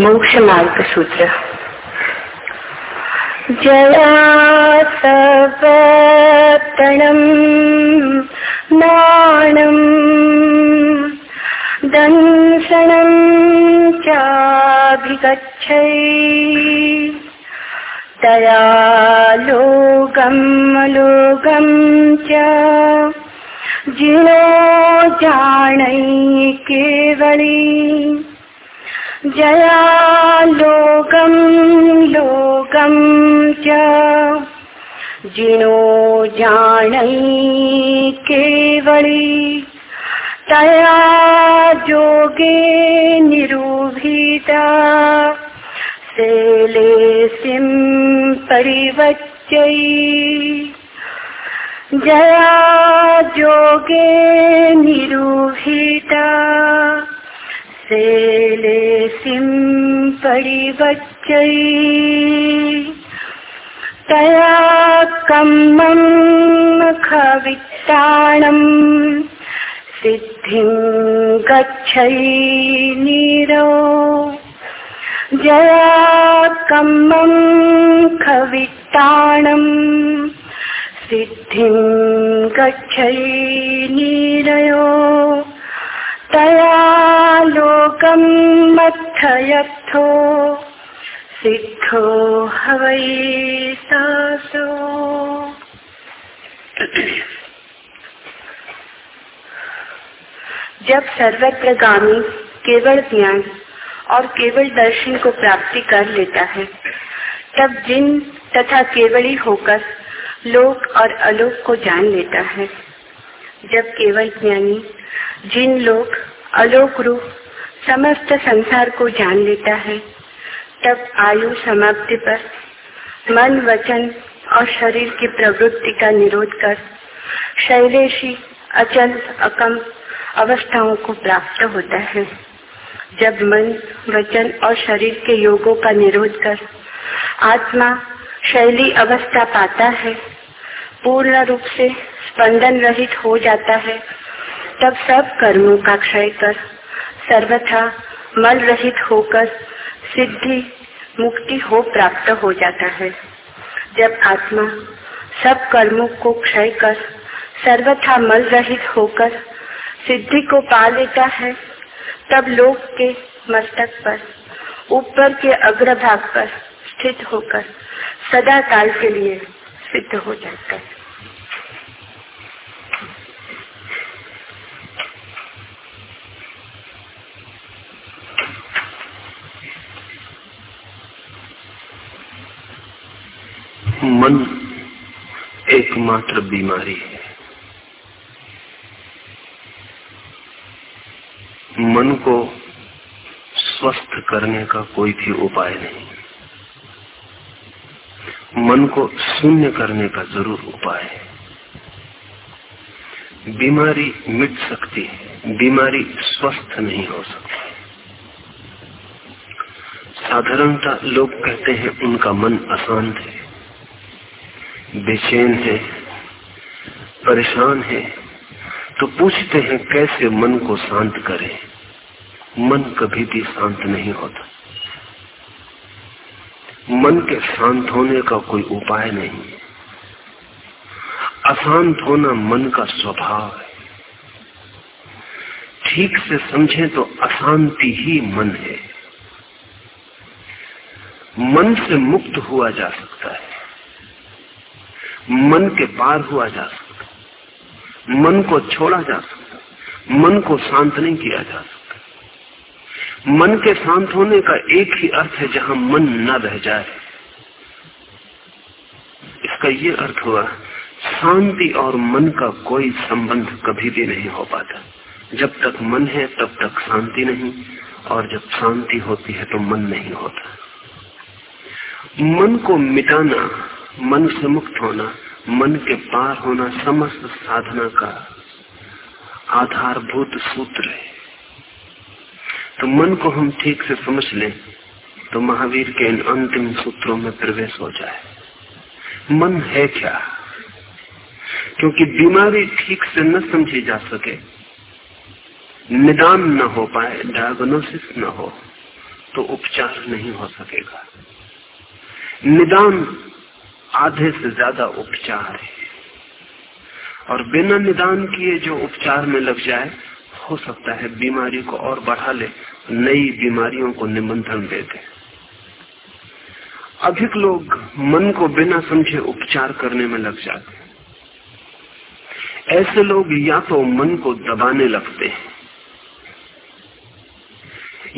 मोक्ष मार्ग सूत्र जयासवतणम् नाणम् दंशनं चाभिगच्छै। लोकम् लोकम् च जिनो जानै केवली। जया लोकं लोकं च। जिनो जानै केवली, तया जोगे निरूभिता सेलेसिं परिवच्यै जया जोगे निरूहिता सेलेसिं परिवच्यै तया कम्मं खवित्ताणम् सिद्धिं गच्छै नीरो। जया कम्मं खवित्ताणम् सिद्धिं गच्छै नीरयो। तया लोकं सासो जब केवल ज्ञान और केवल दर्शन को प्राप्ति कर लेता है, तब जिन तथा केवली होकर लोक और अलोक को जान लेता है। जब केवल ज्ञानी जिन लोग अलोक रूप समस्त संसार को जान लेता है, तब आयु समाप्ति पर मन, वचन और शरीर की प्रवृत्ति का निरोध कर शैलेशी अचल अकम अवस्थाओं को प्राप्त होता है। जब मन, वचन और शरीर के योगों का निरोध कर आत्मा शैली अवस्था पाता है, पूर्ण रूप से स्पंदन रहित हो जाता है तब सब कर्मों का क्षय कर, सर्वथा मल रहित होकर सिद्धि मुक्ति हो प्राप्त हो जाता है। जब आत्मा सब कर्मों को क्षय कर, सर्वथा मल रहित होकर सिद्धि को पा लेता है, तब लोक के मस्तक पर, ऊपर के अग्रभाग पर स्थित होकर सदा काल के लिए सिद्ध हो जाता है। मन एकमात्र बीमारी है। मन को स्वस्थ करने का कोई भी उपाय नहीं। मन को शून्य करने का ज़रूर उपाय है। बीमारी मिट सकती है, बीमारी स्वस्थ नहीं हो सकती साधारणता लोग कहते हैं, उनका मन अशांत है। बेचैन है, परेशान है तो पूछते हैं कैसे मन को शांत करें। मन कभी भी शांत नहीं होता। मन के शांत होने का कोई उपाय नहीं। अशांत होना मन का स्वभाव है। ठीक से समझें तो अशांति ही मन है। मन से मुक्त हुआ जा सकता है। मन के पार हुआ जा सकता। मन को छोड़ा जा सकता। मन को शांत नहीं किया जा सकता। मन के शांत होने का एक ही अर्थ है जहाँ मन न रह जाए। इसका ये अर्थ हुआ, शांति और मन का कोई संबंध कभी भी नहीं हो पाता। जब तक मन है, तब तक शांति नहीं, और जब शांति होती है तो मन नहीं होता। मन को मिटाना मन से मुक्त होना, मन के पार होना समस्त साधना का आधारभूत सूत्र है। तो मन को हम ठीक से समझ लें तो महावीर के इन अंतिम सूत्रों में प्रवेश हो जाए। मन है क्या? क्योंकि बीमारी ठीक से न समझी जा सके, निदान न हो पाए डायग्नोसिस न हो तो उपचार नहीं हो सकेगा। निदान आधे से ज़्यादा उपचार है। और बिना निदान किए जो उपचार में लग जाए, हो सकता है बीमारी को और बढ़ा ले, नई बीमारियों को निमंत्रण दे दे। अधिक लोग मन को बिना समझे उपचार करने में लग जाते हैं। ऐसे लोग या तो मन को दबाने लगते हैं,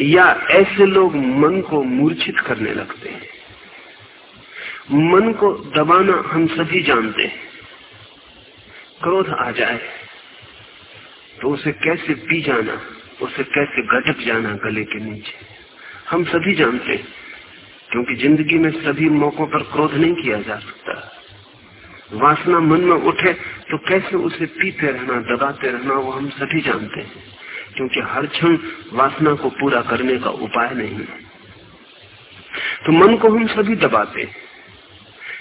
या ऐसे लोग मन को मूर्छित करने लगते हैं। मन को दबाना हम सभी जानते हैं। क्रोध आ जाए तो उसे कैसे पी जाना, उसे कैसे गटक जाना गले के नीचे। हम सभी जानते हैं, क्योंकि ज़िंदगी में सभी मौकों पर क्रोध नहीं किया जा सकता। वासना मन में उठे तो कैसे उसे पीते रहना, दबाते रहना, वो हम सभी जानते हैं। क्योंकि हर क्षण वासना को पूरा करने का उपाय नहीं है। तो मन को हम सभी दबाते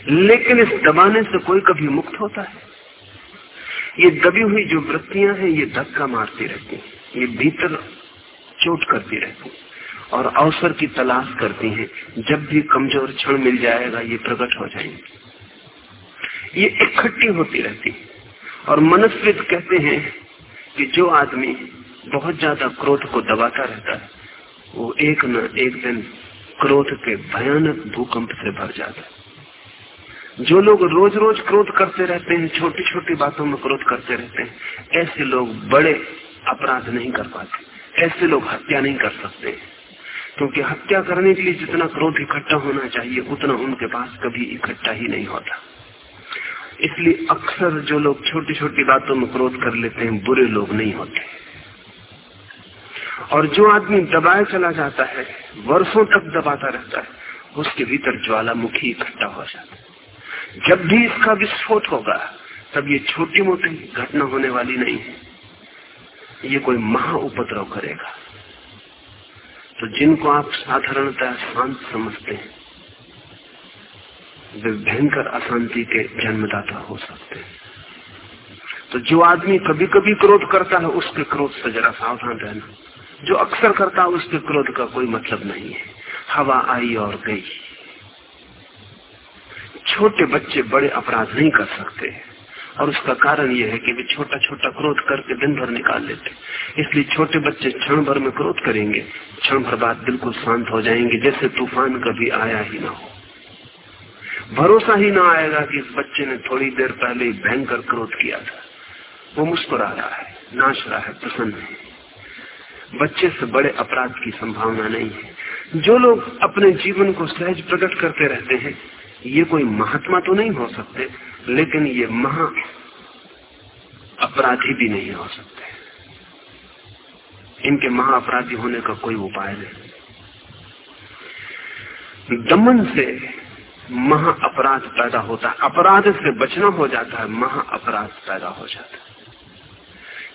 लेकिन इस दबाने से कोई कभी मुक्त होता है। ये दबी हुई जो वृत्तियाँ हैं, ये धक्का मारती रहती हैं, ये भीतर चोट करती रहती और अवसर की तलाश करती हैं। जब भी कमज़ोर क्षण मिल जाएगा, ये प्रकट हो जाएँगे। ये इकट्ठी होती रहती है और मनस्वित कहते हैं कि जो आदमी बहुत ज़्यादा क्रोध को दबाता रहता है, वो एक न एक दिन क्रोध के भयानक भूकंप से भर जाता है। जो लोग रोज रोज क्रोध करते रहते हैं छोटी छोटी बातों में क्रोध करते रहते हैं, ऐसे लोग बड़े अपराध नहीं कर पाते, ऐसे लोग हत्या नहीं कर सकते। क्योंकि हत्या करने के लिए जितना क्रोध इकट्ठा होना चाहिए, उतना उनके पास कभी इकट्ठा ही नहीं होता। इसलिए अक्सर जो लोग छोटी छोटी बातों में क्रोध कर लेते हैं, बुरे लोग नहीं होते। और जो आदमी दबाए चला जाता है, वर्षों तक दबाता रहता है, उसके भीतर ज्वालामुखी इकट्ठा हो जाता है। जब भी इसका विस्फोट होगा, तब ये छोटी मोटी घटना होने वाली नहीं है। ये कोई महा उपद्रव करेगा। तो जिनको आप साधारणतः शांत समझते हैं, वे भयंकर अशांति के जन्मदाता हो सकते हैं। तो जो आदमी कभी कभी क्रोध करता है उसके क्रोध से जरा सावधान रहना। जो अक्सर करता है उसके क्रोध का कोई मतलब नहीं है। हवा आई और गई। छोटे बच्चे बड़े अपराध नहीं कर सकते। और उसका कारण यह है कि वे छोटा छोटा क्रोध करके दिन भर निकाल लेते। इसलिए छोटे बच्चे क्षण भर में क्रोध करेंगे, क्षण भर बाद बिल्कुल शांत हो जाएँगे, जैसे तूफ़ान कभी आया ही ना हो। भरोसा ही ना आएगा कि इस बच्चे ने थोड़ी देर पहले भयंकर क्रोध किया था। वो मुस्कुरा रहा है, नाच रहा है, प्रसन्न है। बच्चे से बड़े अपराध की संभावना नहीं है। जो लोग अपने जीवन को सहज प्रकट करते रहते हैं ये कोई महात्मा तो नहीं हो सकते, लेकिन ये महा अपराधी भी नहीं हो सकते। इनके महा अपराधी होने का कोई उपाय नहीं। दमन से महा अपराध पैदा होता है। अपराध से बचना हो जाता है, महा अपराध पैदा हो जाता है।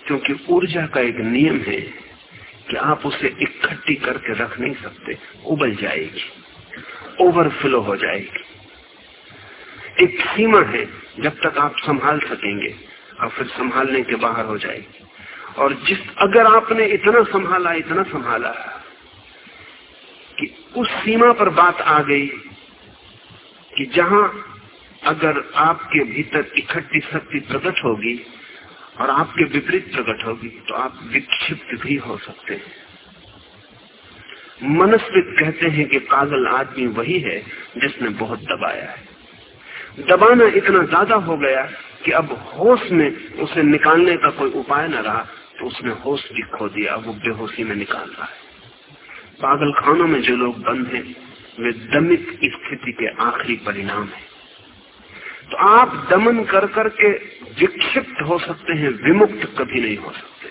क्योंकि ऊर्जा का एक नियम है कि आप उसे इकट्ठी करके रख नहीं सकते, उबल जाएगी, ओवरफ्लो हो जाएगी। एक सीमा है, जब तक आप संभाल सकेंगे, और फिर संभालने के बाहर हो जाएगी। और जिस, अगर आपने इतना संभाला इतना संभाला, कि उस सीमा पर बात आ गई, कि जहाँ अगर आपके भीतर इकट्ठी शक्ति प्रकट होगी, और आपके विपरीत प्रकट होगी तो आप विक्षिप्त भी हो सकते हैं। मनस्वित कहते हैं कि पागल आदमी वही है जिसने बहुत दबाया है। दबाना इतना ज़्यादा हो गया कि अब होश में उसे निकालने का कोई उपाय न रहा तो उसने होश भी खो दिया वो बेहोशी में निकाल रहा है। पागल खानों में जो लोग बंद हैं, वे दमित स्थिति के आखिरी परिणाम है। तो आप दमन कर करके विक्षिप्त हो सकते हैं, विमुक्त कभी नहीं हो सकते।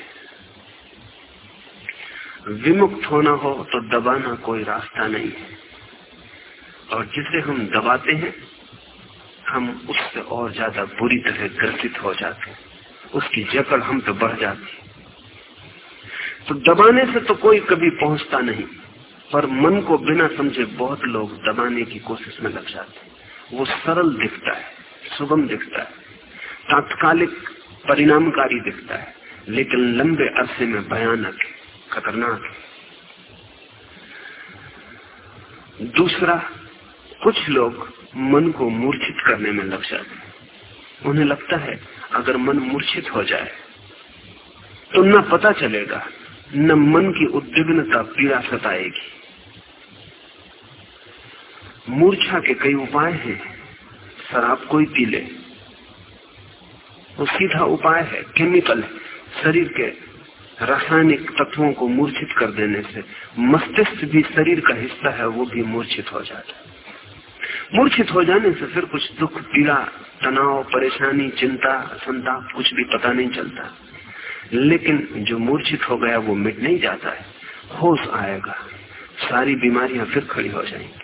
विमुक्त होना हो तो दबाना कोई रास्ता नहीं है। और जिसे हम दबाते हैं हम उससे और ज़्यादा बुरी तरह ग्रसित हो जाते हैं। उसकी जकड़ हम पे बढ़ जाती तो दबाने से तो कोई कभी पहुँचता नहीं, पर मन को बिना समझे बहुत लोग दबाने की कोशिश में लग जाते हैं। वो सरल दिखता है, सुगम दिखता है, तात्कालिक परिणामकारी दिखता है, लेकिन लंबे अरसे में भयानक है, खतरनाक है। दूसरा कुछ लोग मन को मूर्छित करने में लग जाते हैं। उन्हें लगता है, अगर मन मूर्छित हो जाए तो न पता चलेगा, न मन की उद्विग्नता पीड़ा सताएगी। मूर्छा के कई उपाय हैं। शराब कोई पी ले। सीधा उपाय है, केमिकल शरीर के रासायनिक तत्वों को मूर्छित कर देने से मस्तिष्क भी शरीर का हिस्सा है, वो भी मूर्छित हो जाता है। मूर्छित हो जाने से फिर कुछ दुख, पीड़ा, तनाव, परेशानी, चिंता, संताप, कुछ भी पता नहीं चलता। लेकिन जो मूर्छित हो गया, वो मिट नहीं जाता है। होश आएगा। सारी बीमारियाँ फिर खड़ी हो जाएँगी।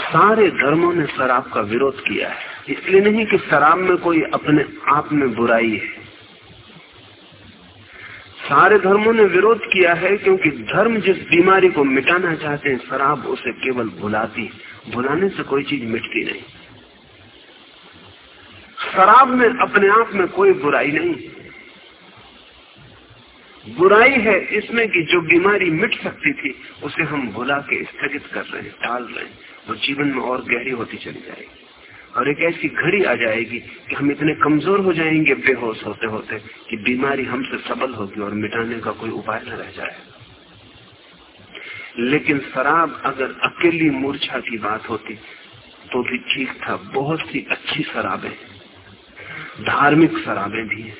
सारे धर्मों ने शराब का विरोध किया है। इसलिए नहीं कि शराब में कोई अपने आप में बुराई है। सारे धर्मों ने विरोध किया है, क्योंकि धर्म जिस बीमारी को मिटाना चाहते हैं, शराब उसे केवल भुलाती भुलाने से कोई चीज़ मिटती नहीं। शराब में, अपने आप में कोई बुराई नहीं। बुराई है इसमें कि जो बीमारी मिट सकती थी, उसे हम भुला के स्थगित कर रहे हैं, टाल रहे हैं। वो जीवन में और गहरी होती चली जाएगी। और एक ऐसी घड़ी आ जाएगी कि हम इतने कमज़ोर हो जाएँगे बेहोश होते होते कि बीमारी हमसे सबल होगी और मिटाने का कोई उपाय न रह जाए। लेकिन शराब अगर अकेली मूर्छा की बात होती तो भी ठीक था। बहुत सी अच्छी शराबें, धार्मिक शराबें भी हैं,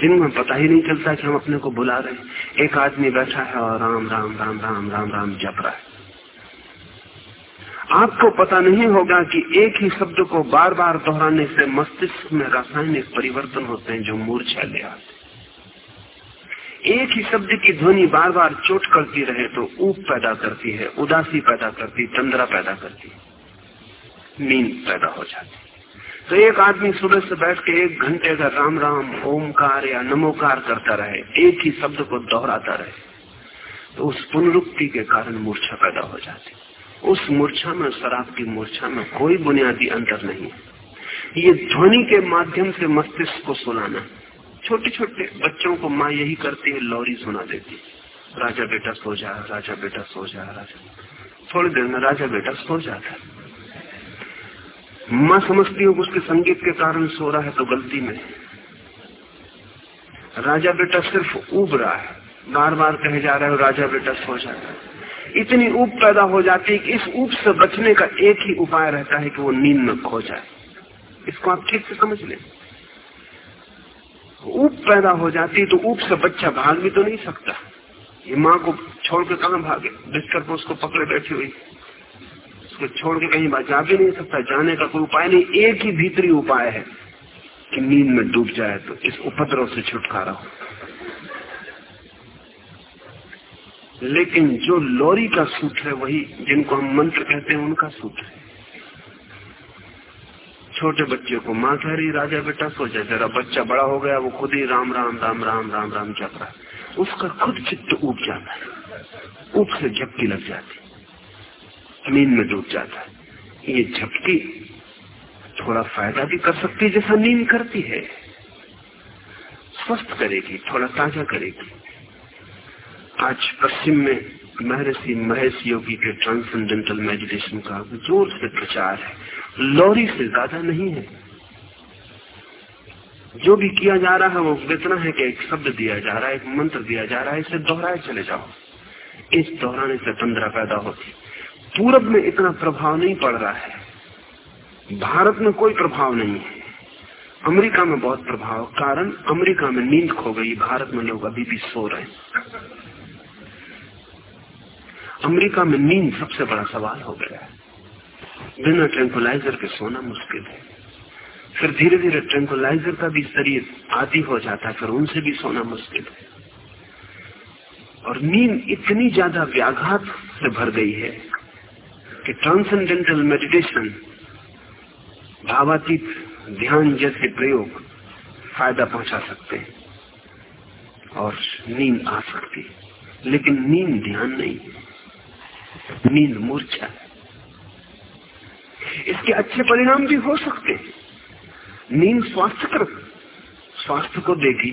जिनमें पता ही नहीं चलता कि हम अपने को बुला रहे एक आदमी बैठा है और राम राम राम राम राम राम जप रहा है। आपको पता नहीं होगा कि एक ही शब्द को बार बार दोहराने से मस्तिष्क में रासायनिक परिवर्तन होते हैं जो मूर्छा ले आते एक ही शब्द की ध्वनि बार बार चोट करती रहे तो ऊप पैदा करती है, उदासी पैदा करती, तंद्रा पैदा करती नींद पैदा हो जाती तो एक आदमी सुबह से बैठ के एक घंटे का राम राम ओमकार या नमोकार करता रहे, एक ही शब्द को दोहराता रहे तो उस पुनरुक्ति के कारण मूर्छा पैदा हो जाती उस मूर्छा में शराब की मूर्छा में कोई बुनियादी अंतर नहीं है। ये ध्वनि के माध्यम से मस्तिष्क को सुनाना छोटे छोटे बच्चों को माँ यही करती है, लौरी सुना देती राजा बेटा सो जा, राजा बेटा सो जा, राजा थोड़ी देर में राजा बेटा सो जाता है। माँ समझती हो उसके संगीत के कारण सो रहा है तो गलती में राजा बेटा सिर्फ़ उब रहा है। बार बार कहे जा रहा है, राजा बेटा सो जाता है। इतनी ऊप पैदा हो जाती है कि इस ऊप से बचने का एक ही उपाय रहता है कि वो नींद में खो जाए। इसको आप ठीक से समझ लें। ऊप पैदा हो जाती है तो ऊप से बच्चा भाग भी तो नहीं सकता। ये माँ को छोड़ के कहा भागे? बिस्तर पर उसको पकड़े बैठी हुई। उसको छोड़ के कहीं जा भी नहीं सकता, जाने का कोई उपाय नहीं। एक ही भीतरी उपाय है कि नींद में डूब जाए तो इस उपद्रव से छुटकारा हो। लेकिन जो लोरी का सूत्र है, वही जिनको हम मंत्र कहते हैं, उनका सूत्र है। छोटे बच्चे को माँ कह रही राजा बेटा सो जरा बच्चा बड़ा हो गया, वो खुद ही राम राम राम राम राम राम जप रहा है। उसका खुद चित्त उब जाता है। उप से झपकी लग जाती नींद में डूब जाता है। ये झपकी थोड़ा फ़ायदा भी कर सकती है, जैसा नींद करती है। स्वस्थ करेगी, थोड़ा ताज़ा करेगी। आज पश्चिम में महर्षि महेश योगी के ट्रांसेंडेंटल मेडिटेशन का ज़ोर से प्रचार है। लौरी से ज़्यादा नहीं है। जो भी किया जा रहा है, वो इतना है कि एक शब्द दिया जा रहा है, एक मंत्र दिया जा रहा है, इसे दोहराए चले जाओ। इस दोहराने से तंद्रा पैदा होती। पूरब में इतना प्रभाव नहीं पड़ रहा है। भारत में कोई प्रभाव नहीं है। अमेरिका में बहुत प्रभाव, कारण अमेरिका में नींद खो गई, भारत में लोग अभी भी सो रहे हैं। अमेरिका में नींद सबसे बड़ा सवाल हो गया है। बिना ट्रेंकुलाइजर के सोना मुश्किल है। फिर धीरे धीरे ट्रेंकुलाइजर का भी शरीर आदि हो जाता है, फिर उनसे भी सोना मुश्किल है। और नींद इतनी ज़्यादा व्याघात से भर गई है कि ट्रांसेंडेंटल मेडिटेशन भावातीत ध्यान जैसे प्रयोग फ़ायदा पहुँचा सकते हैं। और नींद आ सकती है, लेकिन नींद ध्यान नहीं है नींद मूर्छा इसके अच्छे परिणाम भी हो सकते हैं। नींद स्वास्थ्य स्वास्थ्य को देगी,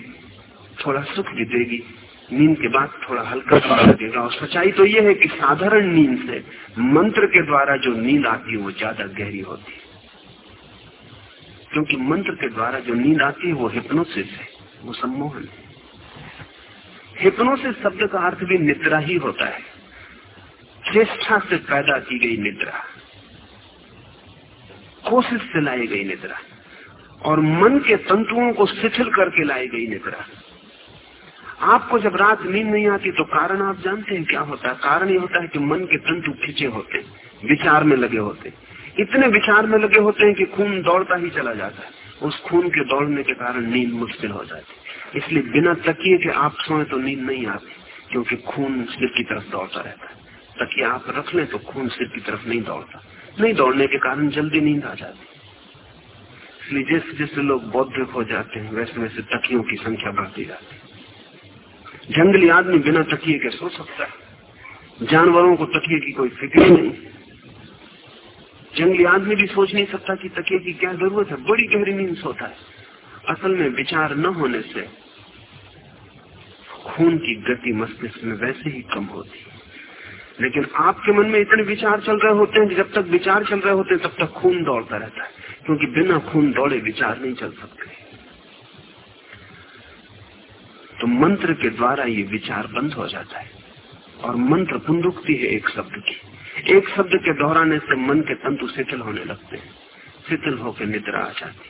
थोड़ा सुख भी देगी। नींद के बाद थोड़ा हल्का सा लगेगा और सच्चाई तो यह है कि साधारण नींद से मंत्र के द्वारा जो नींद आती है, वो ज़्यादा गहरी होती है। क्योंकि मंत्र के द्वारा जो नींद आती है, वो हिप्नोसिस है, वो सम्मोहन है। हिप्नोसिस शब्द का अर्थ भी निद्रा ही होता है। चेष्टा से पैदा की गई निद्रा। कोशिश से लाई गई निद्रा। और मन के तंतुओं को शिथिल करके लाई गई निद्रा। आपको जब रात नींद नहीं आती तो कारण आप जानते हैं क्या होता है? कारण ये होता है कि मन के तंतु खिंचे होते हैं, विचार में लगे होते हैं। इतने विचार में लगे होते हैं कि खून दौड़ता ही चला जाता है। उस खून के दौड़ने के कारण नींद मुश्किल हो जाती इसलिए बिना तकिए के आप सोए तो नींद नहीं आती, क्योंकि खून सिर की तरफ़ दौड़ता रहता है। तकिया आप रख ले तो खून सिर की तरफ़ नहीं दौड़ता। नहीं दौड़ने के कारण जल्दी नींद आ जाती इसलिए जैसे जैसे लोग बौद्धिक हो जाते हैं, वैसे वैसे तकियों की संख्या बढ़ती जाती है। जंगली आदमी बिना तकिए के सो सकता है। जानवरों को तकिए की कोई फ़िक्र नहीं। जंगली आदमी भी सोच नहीं सकता कि तकिए की क्या ज़रूरत है। बड़ी गहरी नींद सोता है। असल में विचार न होने से खून की गति मस्तिष्क में वैसे ही कम होती है। लेकिन आपके मन में इतने विचार चल रहे होते हैं कि जब तक विचार चल रहे होते हैं, तब तक खून दौड़ता रहता है। क्योंकि बिना खून दौड़े विचार नहीं चल सकते। तो मंत्र के द्वारा ये विचार बंद हो जाता है। और मंत्र पुनरुक्ति है एक शब्द की। एक शब्द के दोहराने से मन के तंतु शिथिल होने लगते हैं। शिथिल होकर निद्रा आ जाती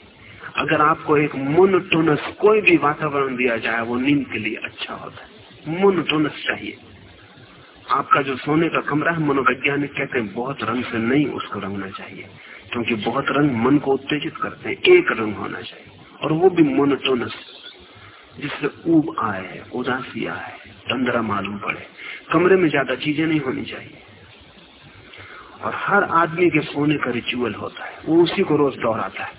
अगर आपको एक मोनोटोनस कोई भी वातावरण दिया जाए, वो नींद के लिए अच्छा होता है। मोनोटोनस चाहिए। आपका जो सोने का कमरा है, मनोवैज्ञानिक कहते हैं, बहुत रंग से नहीं उसको रंगना चाहिए, क्योंकि बहुत रंग मन को उत्तेजित करते हैं, एक रंग होना चाहिए, और वो भी मोनोटोनस जिससे ऊब आए, उदासी आए, तंद्रा मालूम पड़े। कमरे में ज़्यादा चीज़ें नहीं होनी चाहिए। और हर आदमी के सोने का रिचुअल होता है, वो उसी को रोज दोहराता है।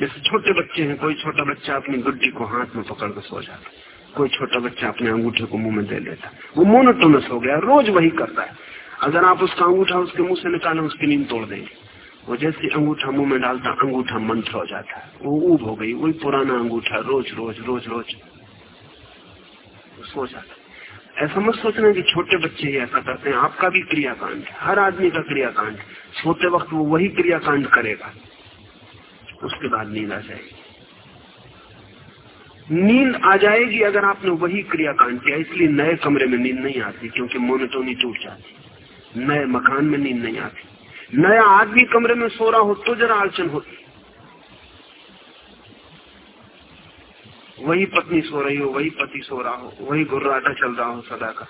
जैसे छोटे बच्चे हैं, कोई छोटा बच्चा अपनी गुड्डी को हाथ में पकड़ कर सो जाता है। कोई छोटा बच्चा अपने अंगूठे को मुँह में दे है वो मोनोटोनस हो गया, रोज वही करता है। अगर आप उसका अंगूठा उसके मुँह से निकालें, उसकी नींद तोड़ देंगे। वो जैसे अंगूठा मुँह में डालता, अंगूठा मंत्र हो जाता है। वो ऊब हो गई, वही पुराना अंगूठा, रोज रोज रोज रोज। सो जाता ऐसा मत सोचना कि छोटे बच्चे ही ऐसा करते हैं। आपका भी क्रियाकांड हर आदमी का क्रियाकांड। सोते वक्त वो वही क्रियाकांड करेगा। उसके बाद नींद आ जाएगी। नींद आ जाएगी अगर आपने वही क्रियाकांड किया, इसलिए नए कमरे में नींद नहीं आती, क्योंकि मोनोटोनी टूट जाती नए मकान में नींद नहीं आती। नया आदमी कमरे में सो रहा हो तो जरा अड़चन होती वही पत्नी सो रही हो, वही पति सो रहा हो, वही गुर्राटा चल रहा हो सदा का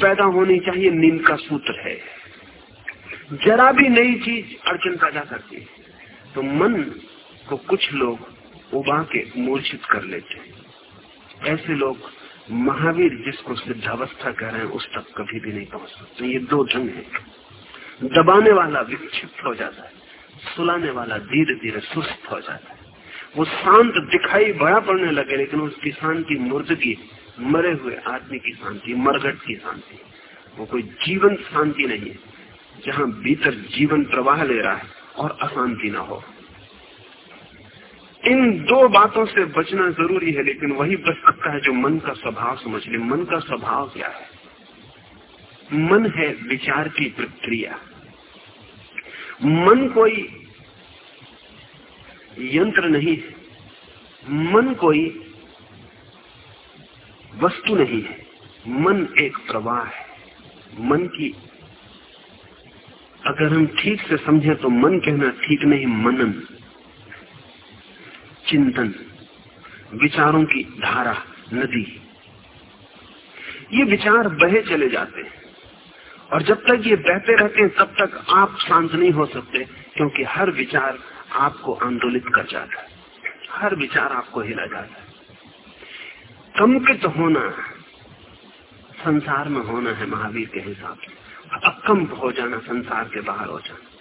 पैदा होनी चाहिए, नींद का सूत्र है। जरा भी नई चीज़ अड़चन पैदा करती है। तो मन को कुछ लोग उबा के मूर्छित कर लेते हैं। ऐसे लोग महावीर जिसको सिद्धावस्था कह रहे हैं, उस तक कभी भी नहीं पहुँच सकते। ये दो ढंग है। दबाने वाला विक्षिप्त हो जाता है। सुलाने वाला धीरे धीरे सुस्त हो जाता है। वो शांत दिखाई बड़ा पड़ने लगे, लेकिन उसकी शांति मुर्दगी, मरे हुए आदमी की शांति, मरगट की शांति। वो कोई जीवन शांति नहीं है, जहाँ भीतर जीवन प्रवाह ले रहा है और अशांति ना हो। इन दो बातों से बचना ज़रूरी है, लेकिन वही बच सकता है जो मन का स्वभाव समझ ले। मन का स्वभाव क्या है? मन है विचार की प्रक्रिया। मन कोई यंत्र नहीं है। मन कोई वस्तु नहीं है। मन एक प्रवाह है। मन की अगर हम ठीक से समझे तो मन कहना ठीक नहीं, मनन। चिंतन, विचारों की धारा, नदी। ये विचार बहे चले जाते हैं। और जब तक ये बहते रहते हैं, तब तक आप शांत नहीं हो सकते, क्योंकि हर विचार आपको आंदोलित कर जाता है। हर विचार आपको हिला जाता है। कंपित होना, संसार में होना है महावीर के हिसाब से। अकंप हो जाना, संसार के बाहर हो जाना।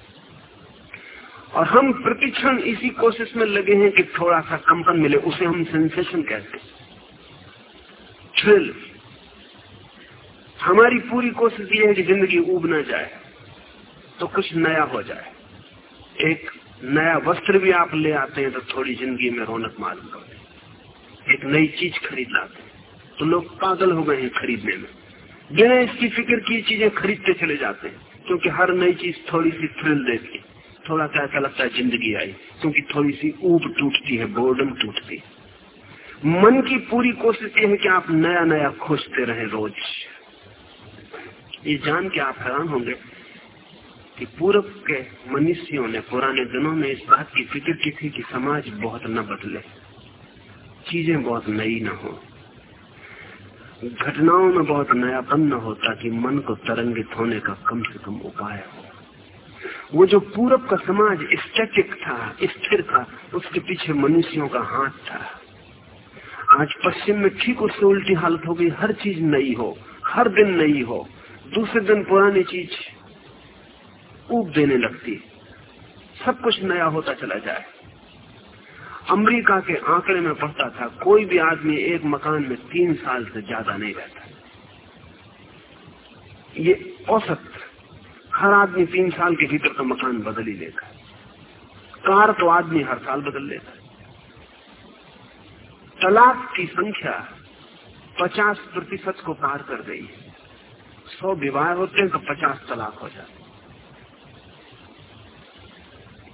और हम प्रतिक्षण इसी कोशिश में लगे हैं कि थोड़ा सा कंपन मिले, उसे हम सेंसेशन कहते हैं। थ्रिल हमारी पूरी कोशिश ये है कि ज़िंदगी उब ना जाए तो कुछ नया हो जाए। एक नया वस्त्र भी आप ले आते हैं तो थोड़ी ज़िंदगी में रौनक मालूम करते हैं। एक नई चीज़ खरीद लाते हैं। तो लोग पागल हो गए हैं खरीदने में। बिना इसकी फ़िक्र की चीज़ें खरीदते चले जाते हैं, क्योंकि हर नई चीज़ थोड़ी सी थ्रिल देती थोड़ा सा ऐसा लगता है ज़िंदगी आई, क्योंकि थोड़ी सी ऊब टूटती है बोर्डम टूटती। मन की पूरी कोशिश ये है कि आप नया नया खोजते रहे रोज। ये जान के आप हैरान होंगे कि पूर्व के मनुष्यों ने, पुराने दिनों में इस बात की फ़िक्र की थी कि समाज बहुत न बदले, चीज़ें बहुत नई न हो। घटनाओं में बहुत नयापन न हो ताकि मन को तरंगित होने का कम से कम उपाय हो। वो जो पूरब का समाज स्टैटिक था, स्थिर था, उसके पीछे मनुष्यों का हाथ था। आज पश्चिम में ठीक उससे उल्टी हालत हो गई, हर चीज़ नई हो, हर दिन नई हो, दूसरे दिन पुरानी चीज़ ऊब देने लगती। सब कुछ नया होता चला जाए। अमेरिका के आंकड़े में पढ़ता था, कोई भी आदमी एक मकान में तीन साल से ज़्यादा नहीं रहता। ये औसत हर आदमी तीन साल के भीतर का मकान बदल ही लेगा कार तो आदमी हर साल बदल लेता है। तलाक की संख्या पचास प्रतिशत को पार कर गई है। सौ विवाह होते हैं तो पचास तलाक हो जाते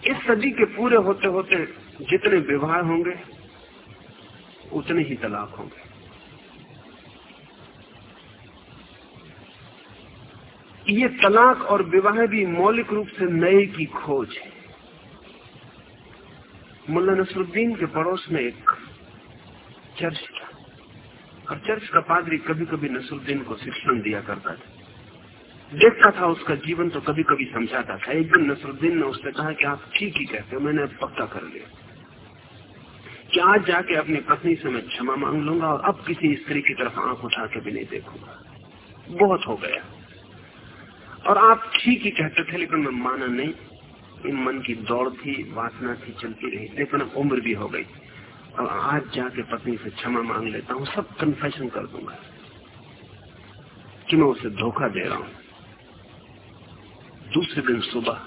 इस सदी के पूरे होते होते जितने विवाह होंगे, उतने ही तलाक होंगे। ये तलाक और विवाह भी मौलिक रूप से नए की खोज है। मुल्ला नसरुद्दीन के पड़ोस में एक चर्च था। और चर्च का पादरी कभी कभी नसरुद्दीन को शिक्षण दिया करता था। देखता था उसका जीवन तो कभी कभी समझाता था। एक दिन नसरुद्दीन ने उससे कहा कि आप ठीक ही कहते हो, मैंने पक्का कर लिया। कि आज जाके अपनी पत्नी से मैं क्षमा मांग लूँगा और अब किसी स्त्री की तरफ़ आँख उठा के भी नहीं देखूँगा। बहुत हो गया। और आप ठीक ही कहते थे, लेकिन मैं माना नहीं। इन मन की दौड़ थी, वासना थी, चलती रही, लेकिन उम्र भी हो गई। और आज जाके पत्नी से क्षमा मांग लेता हूँ, सब कन्फेशन कर दूँगा कि मैं उसे धोखा दे रहा हूँ। दूसरे दिन सुबह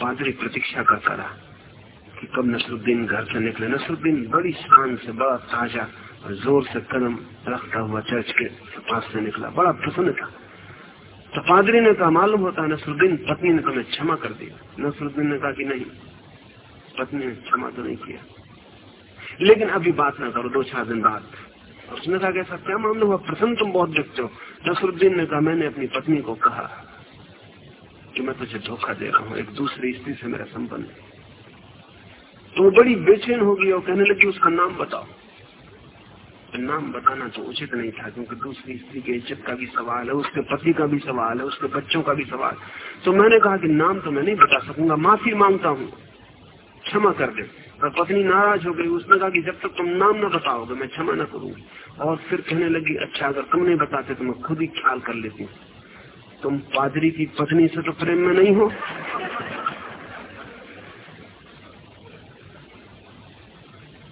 पादरी प्रतीक्षा करता रहा कि कब नसरुद्दीन घर से निकले। नसरुद्दीन बड़ी शान से, बड़ा ताज़ा और ज़ोर से कदम रखता हुआ चर्च के पास से निकला। बड़ा प्रसन्न था। तो पादरी ने कहा, मालूम होता है नसरुद्दीन पत्नी ने तुम्हें क्षमा कर दिया। नसरुद्दीन ने कहा कि नहीं, पत्नी ने क्षमा तो नहीं किया। लेकिन अभी बात ना करो, दो चार दिन बाद। उसने कहा कैसा क्या मामला हुआ? प्रसन्न तुम बहुत दिखते हो। नसरुद्दीन ने कहा, मैंने अपनी पत्नी को कहा कि मैं तुझे धोखा दे रहा हूँ, एक दूसरी स्त्री से मेरा संबंध है। तो वो बड़ी बेचैन होगी और कहने लगी, उसका नाम बताओ। नाम बताना तो उचित नहीं था, क्योंकि दूसरी स्त्री के इज़्ज़त का भी सवाल है, उसके पति का भी सवाल है, उसके बच्चों का भी सवाल। तो मैंने कहा कि नाम तो मैं नहीं बता सकूँगा, माफ़ी माँगता हूँ, क्षमा कर दे। और पत्नी नाराज़ हो गई, उसने कहा कि जब तक तुम नाम न बताओगे, मैं क्षमा न करूँगी और फिर कहने लगी अच्छा अगर तुम नहीं बताते तो मैं खुद ही ख्याल कर लेती। हूँ तुम पादरी की पत्नी से तो प्रेम में नहीं हो।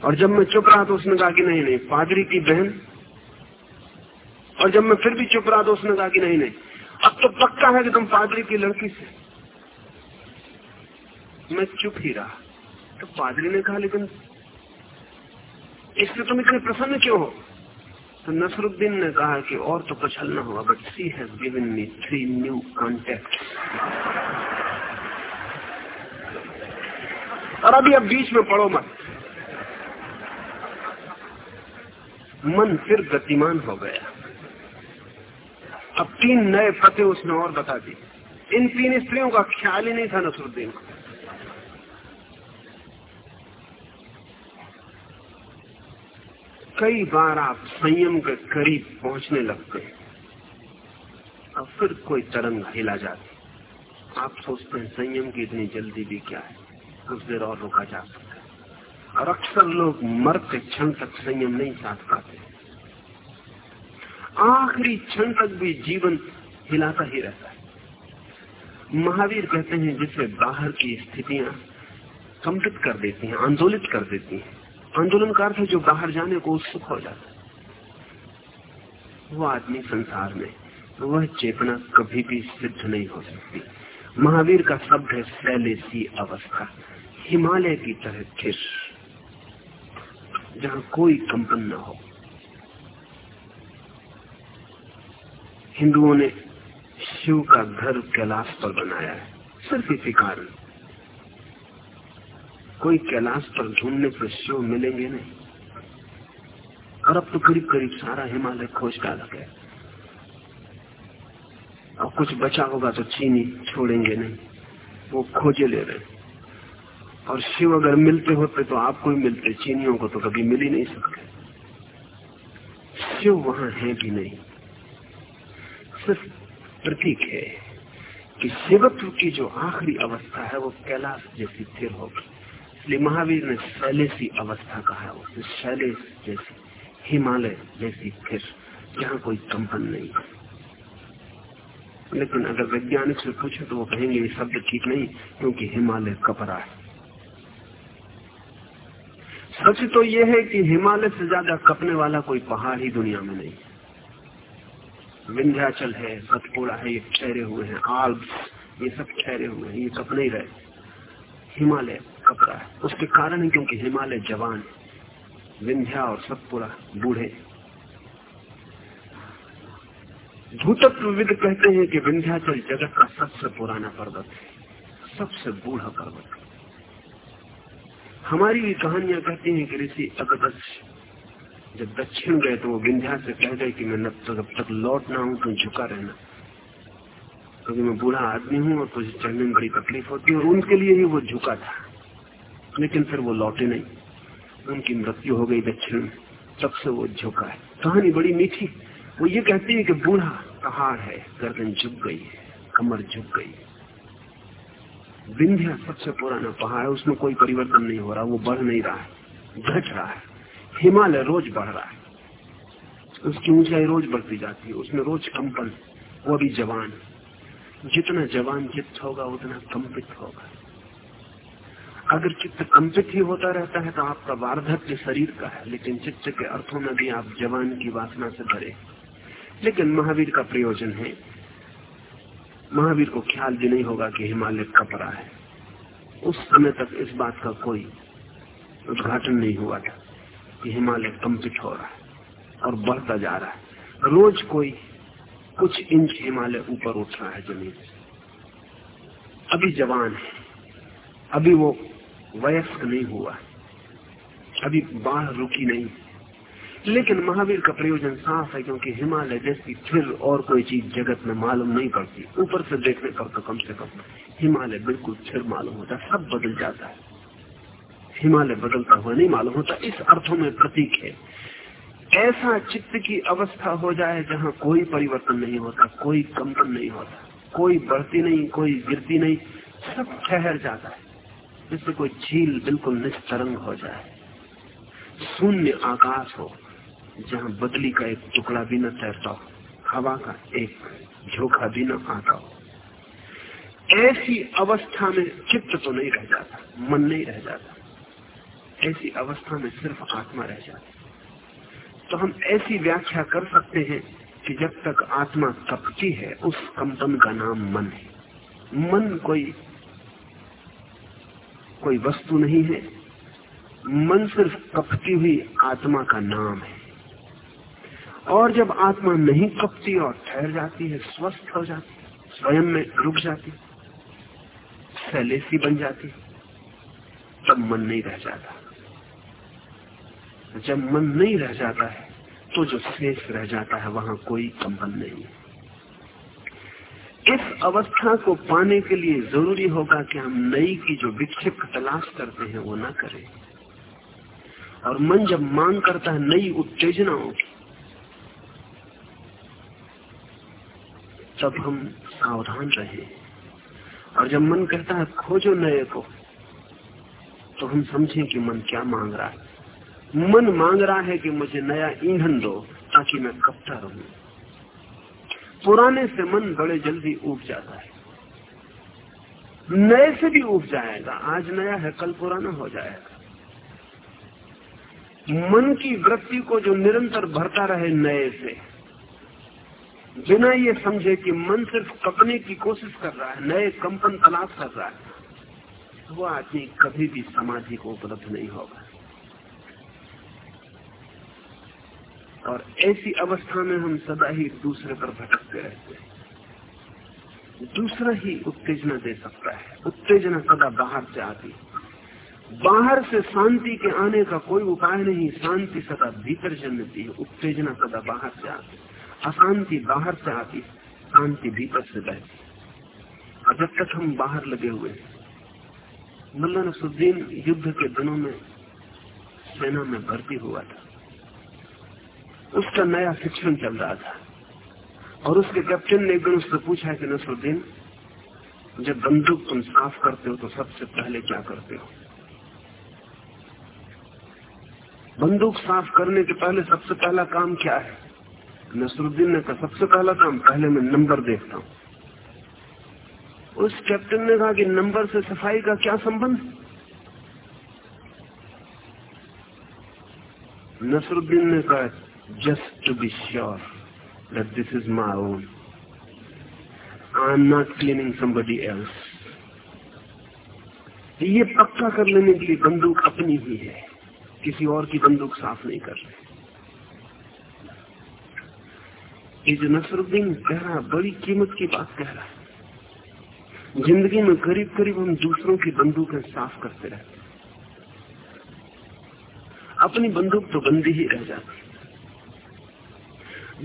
और जब मैं चुप रहा तो उसने कहा कि नहीं नहीं, पादरी की बहन। और जब मैं फिर भी चुप रहा तो उसने कहा कि नहीं नहीं। अब तो पक्का है कि तुम पादरी की लड़की से। मैं चुप ही रहा। तो पादरी ने कहा, लेकिन इससे तुम इतने प्रसन्न क्यों हो? तो नसरुद्दीन ने कहा कि और तो कुछ हल हुआ but she has given me three new contact और अभी अब बीच में पड़ो मत। मन फिर गतिमान हो गया। अब तीन नए फतेह उसने और बता दी इन तीन स्त्रियों का ख्याल ही नहीं था नसरुद्दीन को। कई बार आप संयम के करीब पहुँचने लगते हैं और फिर कोई तरंग हिला जाती। आप सोचते हैं संयम की इतनी जल्दी भी क्या है? कुछ देर और रोका जा सकता और अक्सर लोग मर के क्षण तक संयम नहीं साध पाते। आखिरी क्षण तक भी जीवन हिलाता ही रहता है। महावीर कहते हैं जिसे बाहर की स्थितियाँ कंपित कर देती हैं, आंदोलित कर देती हैं। आंदोलन का जो बाहर जाने को उत्सुक हो जाता है। वो आदमी संसार में, वह चेतना कभी भी सिद्ध नहीं हो सकती। महावीर का शब्द है, शैलेसी अवस्था, हिमालय की तरह स्थिर जहाँ कोई कंपन न हो। हिंदुओं ने शिव का घर कैलाश पर बनाया है। सिर्फ़ इसी कारण। कोई कैलाश पर ढूँढने पर शिव मिलेंगे नहीं। और अब तो करीब करीब सारा हिमालय खोज डाला गया और कुछ बचा होगा तो चीनी छोड़ेंगे नहीं। वो खोजे ले रहे और शिव अगर मिलते होते तो आपको ही मिलते, चीनियों को तो कभी मिल ही नहीं सकते। शिव वहाँ है भी नहीं। सिर्फ़ प्रतीक है कि शिवत्व की जो आखिरी अवस्था है वो कैलाश जैसी स्थिर होगी। इसलिए महावीर ने शैलेसी अवस्था कहा है उसे शैलेश जैसी, हिमालय जैसी स्थिर, जहाँ कोई कंपन नहीं लेकिन अगर वैज्ञानिक से पूछे तो वो कहेंगे ये शब्द ठीक नहीं, क्योंकि हिमालय कपरा है। सच तो यह है कि हिमालय से ज़्यादा कपने वाला कोई पहाड़ ही दुनिया में नहीं है। विंध्याचल है, सतपुड़ा है, ये ठहरे हुए हैं, आल्प्स, ये सब ठहरे हुए हैं, ये कप नहीं रहे। हिमालय कपड़ा है। उसके कारण है क्योंकि हिमालय जवान विंध्या और सतपुड़ा बूढ़े भूतत्वविद कहते हैं कि विंध्याचल जगत का सबसे पुराना पर्वत है, सबसे बूढ़ा पर्वत हमारी भी कहानियाँ कहती हैं कि ऋषि अगदक्ष जब दक्षिण गए तो वो विंध्या से कह गए कि मैं जब तक अब तक लौट ना हूँ तो झुका रहना। क्योंकि तो मैं बूढ़ा आदमी हूँ और तुझे चढ़ने में बड़ी तकलीफ़ होती है और उनके लिए ही वो झुका था। लेकिन फिर वो लौटे नहीं। उनकी मृत्यु हो गई दक्षिण तब से वो झुका है। कहानी बड़ी मीठी। वो ये कहती है कि बूढ़ा पहाड़ है, गर्दन झुक गई है, कमर झुक गई विंध्या सबसे पुराना पहाड़ है, उसमें कोई परिवर्तन नहीं हो रहा, वो बढ़ नहीं रहा है, घट रहा है। हिमालय रोज बढ़ रहा है। उसकी ऊंचाई रोज बढ़ती जाती है, उसमें रोज कंपन, वो अभी जवान। जितना जवान चित्त होगा, उतना कंपित होगा। अगर चित्त कंपित ही होता रहता है तो आपका वार्धक्य शरीर का है, लेकिन चित्त के अर्थों में भी आप जवान की वासना से भरे। लेकिन महावीर का प्रयोजन है महावीर को ख्याल भी नहीं होगा कि हिमालय कपड़ा है। उस समय तक इस बात का कोई उद्घाटन नहीं हुआ था कि हिमालय कंपित हो रहा है और बढ़ता जा रहा है। रोज कोई कुछ इंच हिमालय ऊपर उठ रहा है ज़मीन से। अभी जवान है। अभी वो वयस्क नहीं हुआ। अभी बाढ़ रुकी नहीं। लेकिन महावीर का प्रयोजन साफ़ है क्योंकि हिमालय जैसी फिर और कोई चीज़ जगत में मालूम नहीं पड़ती। ऊपर से देखने पर तो कम से कम हिमालय बिल्कुल फिर मालूम होता, सब बदल जाता है। हिमालय बदलता हुआ नहीं मालूम होता, इस अर्थों में प्रतीक है। ऐसा चित्त की अवस्था हो जाए जहाँ कोई परिवर्तन नहीं होता, कोई कंपन नहीं होता, कोई बढ़ती नहीं, कोई गिरती नहीं, सब ठहर जाता है। जिससे कोई झील बिल्कुल निस्तरंग हो जाए। शून्य आकाश हो। जहाँ बदली का एक टुकड़ा भी न तैरता हो हवा का एक झोंका भी न आता। हो ऐसी अवस्था में चित्त तो नहीं रह जाता, मन नहीं रह जाता। ऐसी अवस्था में सिर्फ़ आत्मा रह जाती। तो हम ऐसी व्याख्या कर सकते हैं कि जब तक आत्मा तपती है, उस कंपन का नाम मन है। मन कोई कोई वस्तु नहीं है। मन सिर्फ़ कपती हुई आत्मा का नाम है। और जब आत्मा नहीं कपती और ठहर जाती है, स्वस्थ हो जाती है, स्वयं में रुक जाती सैलेसी बन जाती तब मन नहीं रह जाता। जब मन नहीं रह जाता है तो जो शेष रह जाता है, वहाँ कोई कंबल नहीं है। इस अवस्था को पाने के लिए ज़रूरी होगा कि हम नई की जो विक्षिप्त तलाश करते हैं, वो ना करें। और मन जब मांग करता है नई उत्तेजनाओं की तब हम सावधान रहे। और जब मन कहता है, खोजो नए को तो हम समझें कि मन क्या मांग रहा है। मन मांग रहा है कि मुझे नया ईंधन दो, ताकि मैं कपता रहूँ। पुराने से मन बड़े जल्दी उग जाता है। नए से भी उग जाएगा। आज नया है, कल पुराना हो जाएगा। मन की वृत्ति को जो निरंतर भरता रहे नए से बिना ये समझे कि मन सिर्फ़ कपने की कोशिश कर रहा है, नए कंपन तलाश कर रहा है वो आदमी कभी भी समाधि को उपलब्ध नहीं होगा। और ऐसी अवस्था में हम सदा ही दूसरे पर भटकते रहते हैं। दूसरा ही उत्तेजना दे सकता है। उत्तेजना सदा बाहर से आती बाहर से शांति के आने का कोई उपाय नहीं, शांति सदा भीतर जन्मती है। उत्तेजना सदा बाहर से आती अशांति बाहर से आती, शांति भीतर से बहती। और जब तक हम बाहर लगे हुए मुल्ला नसुद्दीन युद्ध के दिनों में सेना में भर्ती हुआ था। उसका नया शिक्षण चल रहा था। और उसके कैप्टन ने एक दिन उससे पूछा कि नसरुद्दीन जब बंदूक तुम साफ़ करते हो तो सबसे पहले क्या करते हो? बंदूक साफ़ करने के पहले सबसे पहला काम क्या है? नसरुद्दीन ने कहा, सबसे पहला काम पहले मैं नंबर देखता हूँ। उस कैप्टन ने कहा कि नंबर से सफ़ाई का क्या संबंध? नसरुद्दीन ने कहा just to be sure that this is my own I am not cleaning somebody else. ये पक्का कर लेने के लिए बंदूक अपनी ही है। किसी और की बंदूक साफ़ नहीं कर रहे। ये जो नसरुद्दीन कह रहा है बड़ी कीमत की बात कह रहा है। ज़िंदगी में करीब करीब हम दूसरों की बंदूकें साफ़ करते रहते अपनी बंदूक तो बंदी ही रह जाती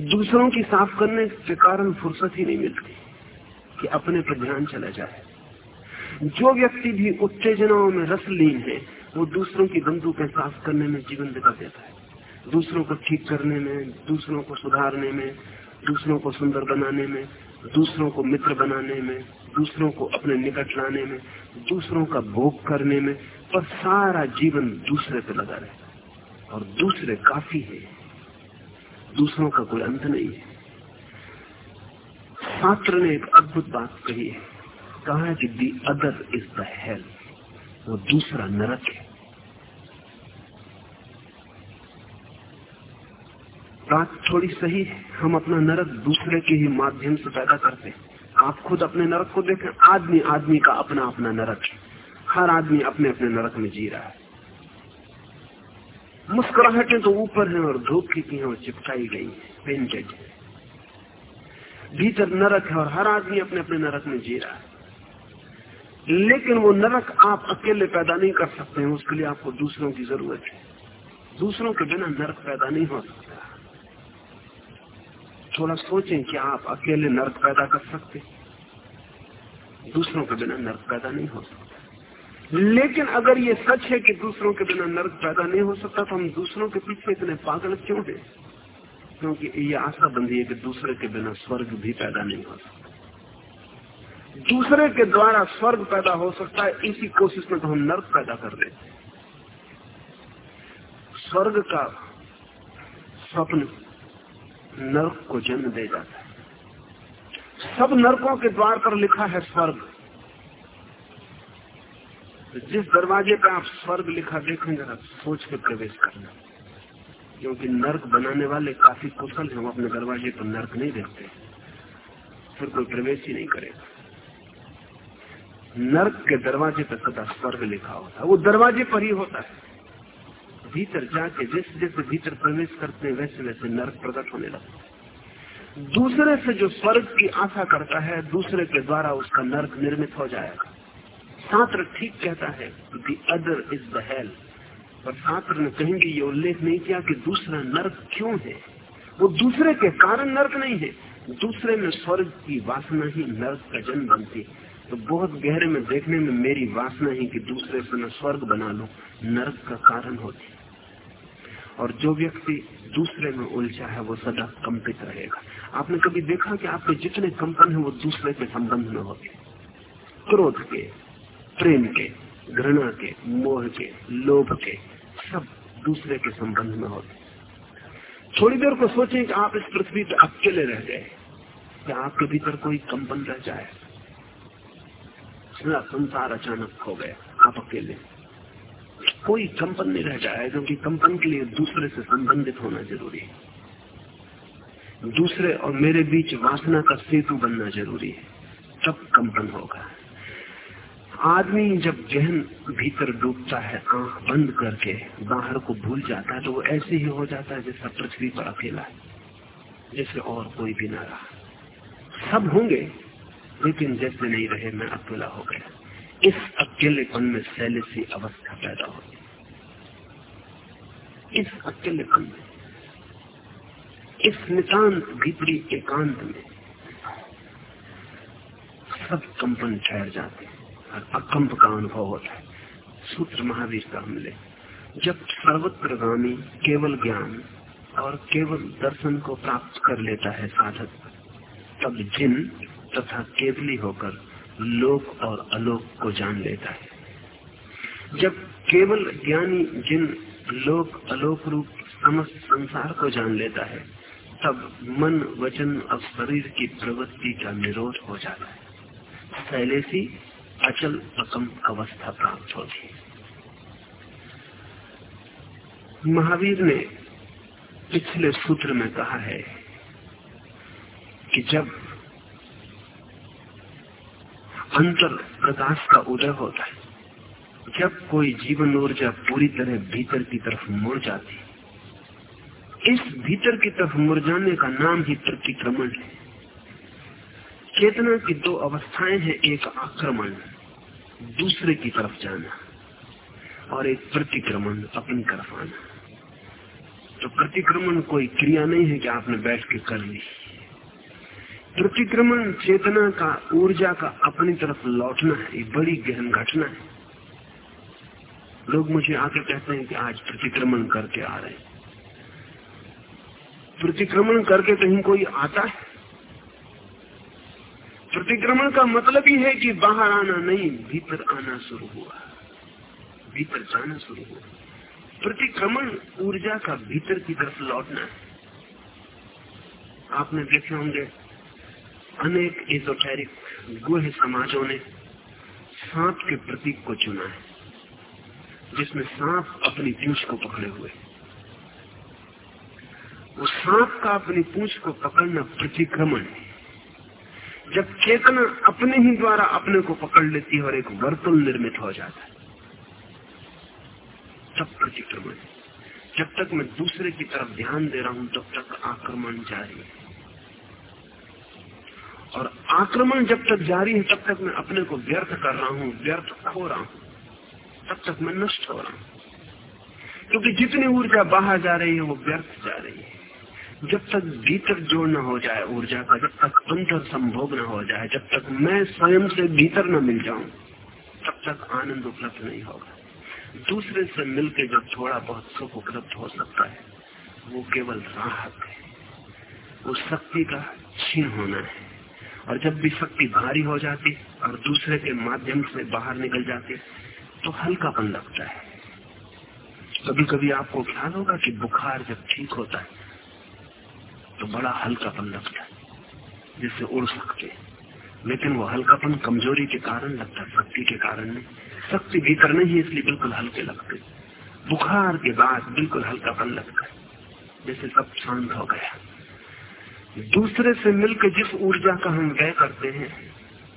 दूसरों की साफ़ करने के कारण फुर्सत ही नहीं मिलती कि अपने पर ध्यान चला जाए। जो व्यक्ति भी उत्तेजनाओं में रस लीन है, वो दूसरों की बंदूकें साफ़ करने में जीवन बिता देता है। दूसरों को ठीक करने में, दूसरों को सुधारने में दूसरों को सुंदर बनाने में, दूसरों को मित्र बनाने में, दूसरों को अपने निकट लाने में, दूसरों का भोग करने में पर सारा जीवन दूसरे पे लगा रहे और दूसरे काफ़ी है। दूसरों का कोई अंत नहीं है। शास्त्र ने एक अद्भुत बात कही है। कहा है कि the other is the hell वो दूसरा नरक है। बात थोड़ी सही है। हम अपना नरक दूसरे के ही माध्यम से पैदा करते हैं। आप खुद अपने नरक को देखें। आदमी आदमी का अपना अपना नरक है। हर आदमी अपने अपने नरक में जी रहा है। मुस्कुराहटें तो ऊपर हैं और धूप की हैं वो चिपकाई गई है। पेंटेड भीतर नरक है और हर आदमी अपने अपने नरक में जी रहा है। लेकिन वो नरक आप अकेले पैदा नहीं कर सकते हैं। उसके लिए आपको दूसरों की ज़रूरत है। दूसरों के बिना नरक पैदा नहीं हो सकता। थोड़ा सोचें कि आप अकेले नर्क पैदा कर सकते दूसरों के बिना नर्क पैदा नहीं हो सकता। लेकिन अगर ये सच है कि दूसरों के बिना नर्क पैदा नहीं हो सकता तो हम दूसरों के पीछे इतने पागल क्यों हैं? क्योंकि ये आशा बंधी है कि दूसरे के बिना स्वर्ग भी पैदा नहीं हो सकता। दूसरे के द्वारा स्वर्ग पैदा हो सकता है, इसी कोशिश में तो हम नर्क पैदा कर देते स्वर्ग का स्वप्न नर्क को जन्म दे जाता है। सब नरकों के द्वार पर लिखा है स्वर्ग। तो जिस दरवाजे पर आप स्वर्ग लिखा देखें जरा सोच के प्रवेश करना। क्योंकि नर्क बनाने वाले काफ़ी कुशल हैं, वो अपने दरवाजे पर नर्क नहीं देखते। फिर कोई प्रवेश ही नहीं करेगा। नर्क के दरवाजे पर सदा स्वर्ग लिखा होता है। वो दरवाजे पर ही होता है। भीतर जाके जैसे जैसे भीतर प्रवेश करते हैं वैसे वैसे नर्क प्रकट होने लगता है दूसरे से जो स्वर्ग की आशा करता है दूसरे के द्वारा उसका नर्क निर्मित हो जाएगा शास्त्र ठीक कहता है the other is the hell पर शास्त्र ने कहीं भी ये उल्लेख नहीं किया कि दूसरा नर्क क्यों है वो दूसरे के कारण नर्क नहीं है दूसरे में स्वर्ग की वासना ही नर्क का जन्म बनती तो बहुत गहरे में देखने में मेरी वासना ही कि दूसरे से मैं स्वर्ग बना लू, नर्क का कारण होती और जो व्यक्ति दूसरे में उलझा है, वो सदा कंपित रहेगा। आपने कभी देखा कि आपके जितने कंपन है, वो दूसरे के संबंध में होते क्रोध के, प्रेम के, घृणा के, मोह के, लोभ के, सब दूसरे के संबंध में होते थोड़ी देर को सोचें कि आप इस पृथ्वी पर अकेले रह गए कि आपके भीतर कोई कंपन रह जाए। संसार अचानक हो गया, आप अकेले। कोई कंपन नहीं रह जाए क्योंकि कंपन के लिए दूसरे से संबंधित होना ज़रूरी है। दूसरे और मेरे बीच वासना का सेतु बनना ज़रूरी है। तब कंपन होगा। आदमी जब गहन भीतर डूबता है, आँख बंद करके बाहर को भूल जाता है तो वो ऐसे ही हो जाता है जैसा पृथ्वी पर अकेला है, जैसे और कोई भी ना रहा। सब होंगे। लेकिन जैसे नहीं रहे, मैं अकेला हो गया। इस अकेलेपन में सी अवस्था पैदा होती इस अकेलेपन में, इस नितांत भीतरी एकांत में सब कंपन ठहर जाते हैं और अकंप का अनुभव होता है। सूत्र महावीर का हमले जब सर्वत्र गामी केवल ज्ञान और केवल दर्शन को प्राप्त कर लेता है साधक, तब जिन तथा केवली होकर लोक और अलोक को जान लेता है। जब केवल ज्ञानी जिन लोक अलोक रूप समस्त संसार को जान लेता है, तब मन, वचन और शरीर की प्रवृत्ति का निरोध हो जाता है। शैलेसी अचल अकम अवस्था प्राप्त होती है। महावीर ने पिछले सूत्र में कहा है कि जब अंतर प्रकाश का उदय होता है। जब कोई जीवन ऊर्जा पूरी तरह भीतर की तरफ़ मुड़ जाती इस भीतर की तरफ़ मुड़ जाने का नाम ही प्रतिक्रमण है। चेतना की दो अवस्थाएँ हैं, एक आक्रमण, दूसरे की तरफ़ जाना और एक प्रतिक्रमण अपनी तरफ़ आना। तो प्रतिक्रमण कोई क्रिया नहीं है कि आपने बैठ के कर ली। प्रतिक्रमण चेतना का, ऊर्जा का अपनी तरफ़ लौटना है। ये बड़ी गहन घटना है। लोग मुझे आके कहते हैं कि आज प्रतिक्रमण करके आ रहे प्रतिक्रमण करके कहीं कोई आता है? प्रतिक्रमण का मतलब ही है कि बाहर आना नहीं, भीतर आना शुरू हुआ। भीतर जाना शुरू हुआ। प्रतिक्रमण ऊर्जा का भीतर की तरफ़ लौटना है। आपने देखे होंगे अनेक एजोटेरिक गुह समाजों ने सांप के प्रतीक को चुना है, जिसमें सांप अपनी पूछ को पकड़े हुए वो सांप का अपनी पूछ को पकड़ना प्रतिक्रमण है। जब चेतना अपने ही द्वारा अपने को पकड़ लेती है और एक वर्तुल निर्मित हो जाता है, तब प्रतिक्रमण जब तक मैं दूसरे की तरफ़ ध्यान दे रहा हूँ, तब तक आक्रमण जारी है। और आक्रमण जब तक जारी है, तब तक मैं अपने को व्यर्थ कर रहा हूँ, व्यर्थ खो रहा हूँ। तब तक मैं नष्ट हो रहा हूँ। क्योंकि जितनी ऊर्जा बाहर जा रही है, वो व्यर्थ जा रही है। जब तक भीतर जोड़ न हो जाए ऊर्जा का, जब तक अंतर संभोग न हो जाए, जब तक मैं स्वयं से भीतर न मिल जाऊँ, तब तक आनंद उपलब्ध नहीं होगा। दूसरे से मिलकर जब थोड़ा बहुत सुख उपलब्ध हो सकता है, वो केवल राहत है। वो शक्ति का छीन होना है। और जब भी शक्ति भारी हो जाती और दूसरे के माध्यम से बाहर निकल जाती तो हल्कापन लगता है। कभी कभी आपको ख्याल होगा कि बुखार जब ठीक होता है तो बड़ा हल्कापन लगता है, जिससे उड़ सकते लेकिन वो हल्कापन कमज़ोरी के कारण लगता है, शक्ति के कारण नहीं। शक्ति भीतर नहीं इसलिए बिल्कुल हल्के लगते बुखार के बाद बिल्कुल हल्कापन लगता है, जैसे सब शांत हो गया। दूसरे से मिलकर जिस ऊर्जा का हम व्यय करते हैं,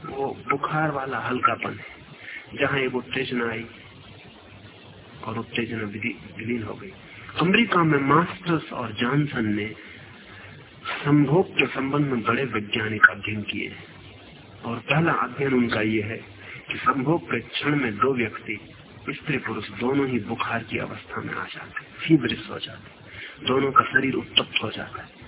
वो बुखार वाला हल्कापन है, जहाँ एक उत्तेजना आई और उत्तेजना विलीन हो गई। अमेरिका में मास्टर्स और जॉनसन ने संभोग के संबंध में बड़े वैज्ञानिक अध्ययन किए हैं। और पहला अध्ययन उनका ये है कि संभोग के क्षण में दो व्यक्ति, स्त्री पुरुष, दोनों ही बुखार की अवस्था में आ जाते फीवरिश हो जाते दोनों का शरीर उत्तप्त हो जाता है।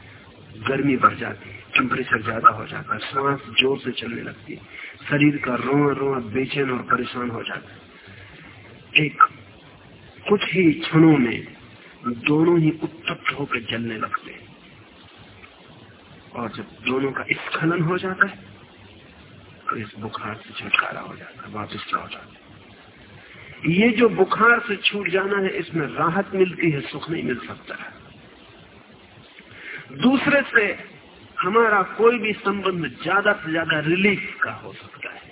गर्मी बढ़ जाती है टेम्परेचर ज़्यादा हो जाता है, सांस ज़ोर से चलने लगती है, शरीर का रोआ रोआ बेचैन और परेशान हो जाता है। एक, कुछ ही क्षणों में दोनों ही उत्तप्त होकर जलने लगते हैं। और जब दोनों का स्खलन हो जाता है तो इस बुखार से छुटकारा हो जाता है, वापिस लौट जाता है। ये जो बुखार से छूट जाना है, इसमें राहत मिलती है, सुख नहीं मिल सकता दूसरे से हमारा कोई भी संबंध ज़्यादा से ज़्यादा रिलीफ का हो सकता है।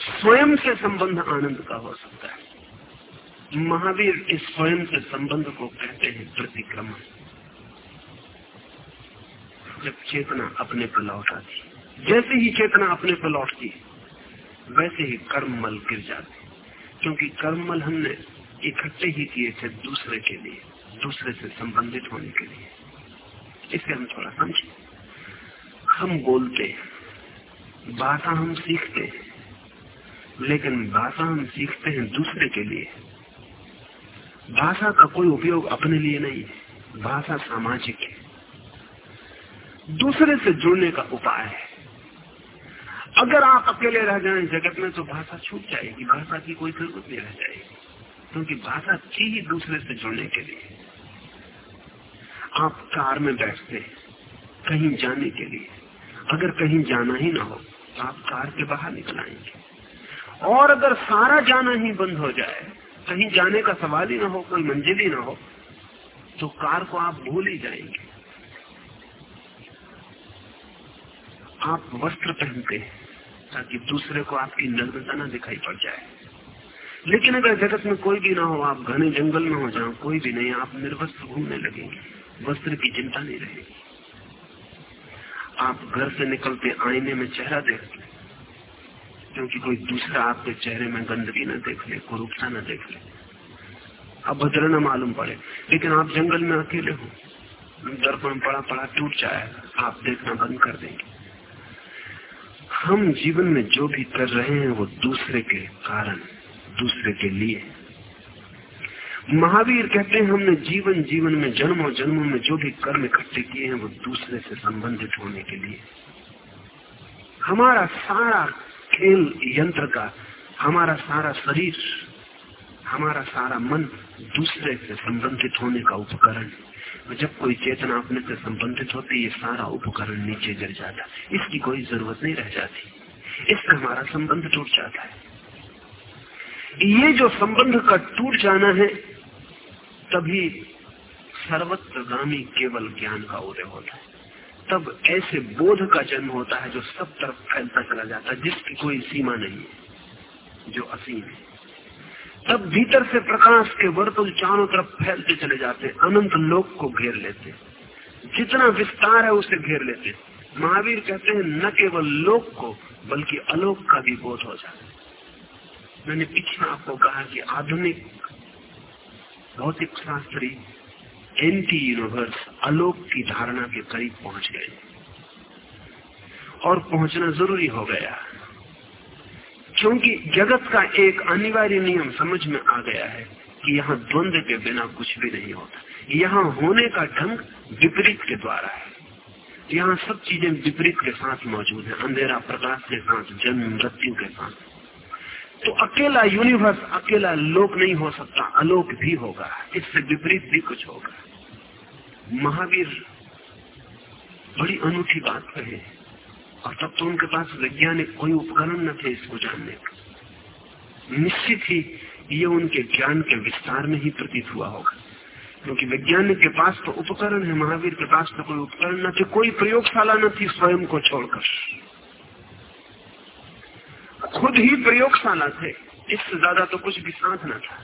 स्वयं से संबंध आनंद का हो सकता है। महावीर इस स्वयं से संबंध को कहते हैं प्रतिक्रमण। जब चेतना अपने पर लौट आती जैसे ही चेतना अपने पर लौटती वैसे ही कर्ममल गिर जाते क्योंकि कर्ममल हमने इकट्ठे ही किए थे दूसरे के लिए। दूसरे से संबंधित होने के लिए। इसे हम थोड़ा समझे हम बोलते भाषा हम सीखते लेकिन भाषा हम सीखते हैं दूसरे के लिए। भाषा का कोई उपयोग अपने लिए नहीं है, भाषा सामाजिक है। दूसरे से जुड़ने का उपाय है। अगर आप अकेले रह जाएँ जगत में तो भाषा छूट जाएगी, भाषा की कोई ज़रूरत नहीं रह जाएगी, क्योंकि भाषा थी ही दूसरे से जुड़ने के लिए। आप कार में बैठते हैं, कहीं जाने के लिए। अगर कहीं जाना ही ना हो तो आप कार के बाहर निकल आएँगे। और अगर सारा जाना ही बंद हो जाए, कहीं जाने का सवाल ही ना हो, कोई मंजिल ही ना हो तो कार को आप भूल ही जाएँगे। आप वस्त्र पहनते हैं, ताकि दूसरे को आपकी नग्नता न दिखाई पड़ जाए। लेकिन अगर जगत में कोई भी ना हो, आप घने जंगल में हो जाओ, कोई भी नहीं, आप निर्वस्त्र घूमने लगेंगे। वस्त्र की चिंता नहीं रहेगी आप घर से निकलते आईने में चेहरा देखते, क्योंकि कोई दूसरा आपके चेहरे में गंदगी न देख ले कुरूपता न देख ले अभद्र न मालूम पड़े, लेकिन आप जंगल में अकेले हो। दर्पण पड़ा पड़ा टूट जाएगा आप देखना बंद कर देंगे। हम जीवन में जो भी कर रहे हैं, वो दूसरे के कारण, दूसरे के लिए। महावीर कहते हैं, हमने जीवन जीवन में, जन्मों जन्मों में जो भी कर्म इकट्ठे किए हैं, वो दूसरे से संबंधित होने के लिए। हमारा सारा खेल यंत्र का, हमारा सारा शरीर, हमारा सारा मन दूसरे से संबंधित होने का उपकरण। जब कोई चेतना अपने से संबंधित होती है सारा उपकरण नीचे गिर जाता। इसकी कोई ज़रूरत नहीं रह जाती। इससे हमारा संबंध टूट जाता है। ये जो संबंध का टूट जाना है तभी सर्वत्रगामी केवल ज्ञान का उदय होता है। तब ऐसे बोध का जन्म होता है जो सब तरफ़ फैलता चला जाता है, जिसकी कोई सीमा नहीं है, जो असीम है। तब भीतर से प्रकाश के वर्तुल चारों तरफ़ फैलते चले जाते अनंत लोक को घेर लेते जितना विस्तार है उसे घेर लेते महावीर कहते हैं, न केवल लोक को, बल्कि अलोक का भी बोध हो जाता है। मैंने पीछे आपको कहा कि आधुनिक भौतिक शास्त्री एंटी यूनिवर्स अलोक की धारणा के करीब पहुँच गए। और पहुँचना ज़रूरी हो गया। क्योंकि जगत का एक अनिवार्य नियम समझ में आ गया है कि यहाँ द्वंद्व के बिना कुछ भी नहीं होता। यहाँ होने का ढंग विपरीत के द्वारा है। यहाँ सब चीज़ें विपरीत के साथ मौजूद है। अंधेरा प्रकाश के साथ, जन्म, मृत्यु के साथ। तो अकेला यूनिवर्स अकेला लोक नहीं हो सकता, अलोक भी होगा, इससे विपरीत भी कुछ होगा। महावीर, बड़ी अनूठी बात कहे और तब तो उनके पास वैज्ञानिक कोई उपकरण न थे इसको जानने का। निश्चित ही ये उनके ज्ञान के विस्तार में ही प्रतीत हुआ होगा। क्योंकि वैज्ञानिक के पास तो उपकरण है, महावीर के पास तो कोई उपकरण न थे, कोई प्रयोगशाला न थी, स्वयं को छोड़कर। खुद ही प्रयोगशाला थे। इससे ज़्यादा तो कुछ भी साथ न था।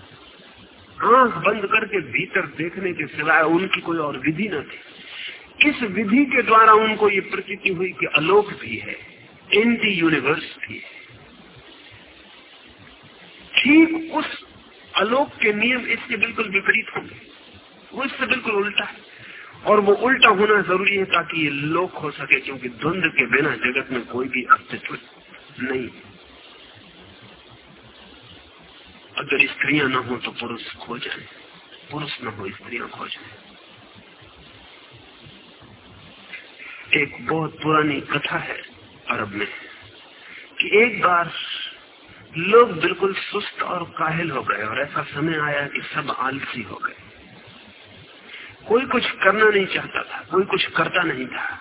आँख बंद करके भीतर देखने के सिवाय उनकी कोई और विधि न थी। किस विधि के द्वारा उनको ये प्रतीति हुई कि अलोक भी है एंटी यूनिवर्स भी है। ठीक उस अलोक के नियम इसके बिल्कुल विपरीत होंगे। वो इससे बिल्कुल उल्टा है। और वो उल्टा होना ज़रूरी है ताकि ये लोक हो सके, क्योंकि द्वंद्व के बिना जगत में कोई भी अस्तित्व नहीं अगर स्त्रियाँ न हो तो पुरुष खो जाए। पुरुष न हो, स्त्रियाँ खो जाए। एक बहुत पुरानी कथा है अरब में कि एक बार लोग बिल्कुल सुस्त और काहिल हो गए और ऐसा समय आया कि सब आलसी हो गए। कोई कुछ करना नहीं चाहता था, कोई कुछ करता नहीं था।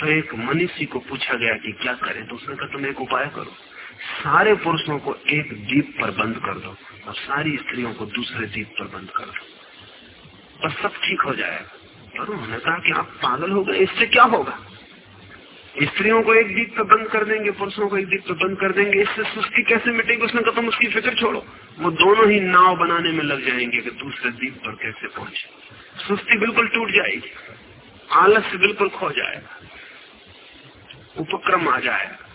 तो एक मनीषी को पूछा गया कि क्या करें? तो उसने कहा, तुम एक उपाय करो। सारे पुरुषों को एक दीप पर बंद कर दो और सारी स्त्रियों को दूसरे दीप पर बंद कर दो। और सब ठीक हो जाएगा। पर उन्होंने कहा कि आप पागल हो गए, इससे क्या होगा? स्त्रियों को एक दीप पर बंद कर देंगे, पुरुषों को एक दीप पर बंद कर देंगे। इससे सुस्ती कैसे मिटेगी? उसने कहा, तुम उसकी फ़िक्र छोड़ो। वो दोनों ही नाव बनाने में लग जाएँगे कि दूसरे दीप पर कैसे पहुँचे। सुस्ती बिल्कुल टूट जाएगी। आलस्य बिल्कुल खो जाएगा। उपक्रम आ जाएगा।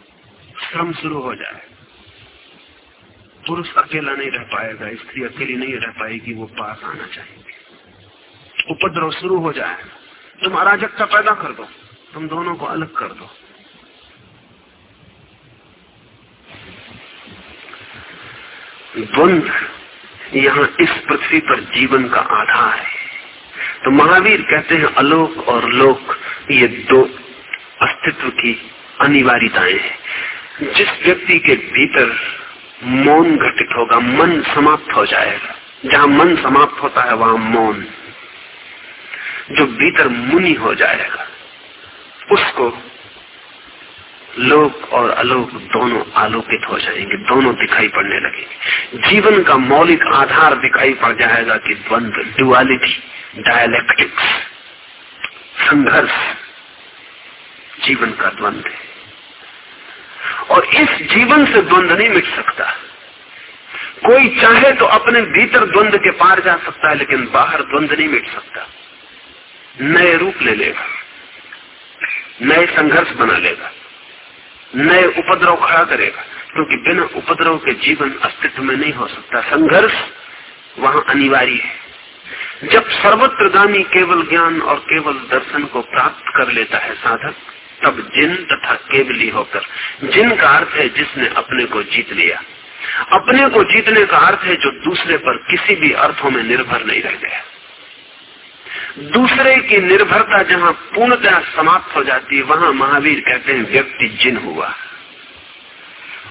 श्रम शुरू हो जाए। पुरुष अकेला नहीं रह पाएगा, स्त्री अकेली नहीं रह पाएगी, वो पास आना चाहेंगे उपद्रव शुरू हो जाए, तुम अराजकता पैदा कर दो, तुम दोनों को अलग कर दो। द्वंद यहाँ इस पृथ्वी पर जीवन का आधार है। तो महावीर कहते हैं, अलोक और लोक, ये दो अस्तित्व की अनिवार्यताएँ हैं। जिस व्यक्ति के भीतर मौन घटित होगा, मन समाप्त हो जाएगा। जहाँ मन समाप्त होता है, वहाँ मौन। जो भीतर मुनि हो जाएगा, उसको लोक और अलोक दोनों आलोकित हो जाएँगे, दोनों दिखाई पड़ने लगेंगे। जीवन का मौलिक आधार दिखाई पड़ जाएगा कि द्वंद डुअलिटी डायलेक्टिक्स संघर्ष, जीवन का द्वंद है। और इस जीवन से द्वंद नहीं मिट सकता। कोई चाहे तो अपने भीतर द्वंद के पार जा सकता है, लेकिन बाहर द्वंद नहीं मिट सकता। नए रूप ले लेगा। नए संघर्ष बना लेगा। नए उपद्रव खड़ा करेगा। क्योंकि बिना उपद्रव के जीवन अस्तित्व में नहीं हो सकता। संघर्ष वहाँ अनिवार्य है। जब सर्वत्र गामी केवल ज्ञान और केवल दर्शन को प्राप्त कर लेता है साधक तब जिन तथा केवली होकर, जिन का अर्थ है जिसने अपने को जीत लिया। अपने को जीतने का अर्थ है जो दूसरे पर किसी भी अर्थों में निर्भर नहीं रह गया। दूसरे की निर्भरता जहाँ पूर्णतः समाप्त हो जाती है, वहाँ महावीर कहते हैं, व्यक्ति जिन हुआ।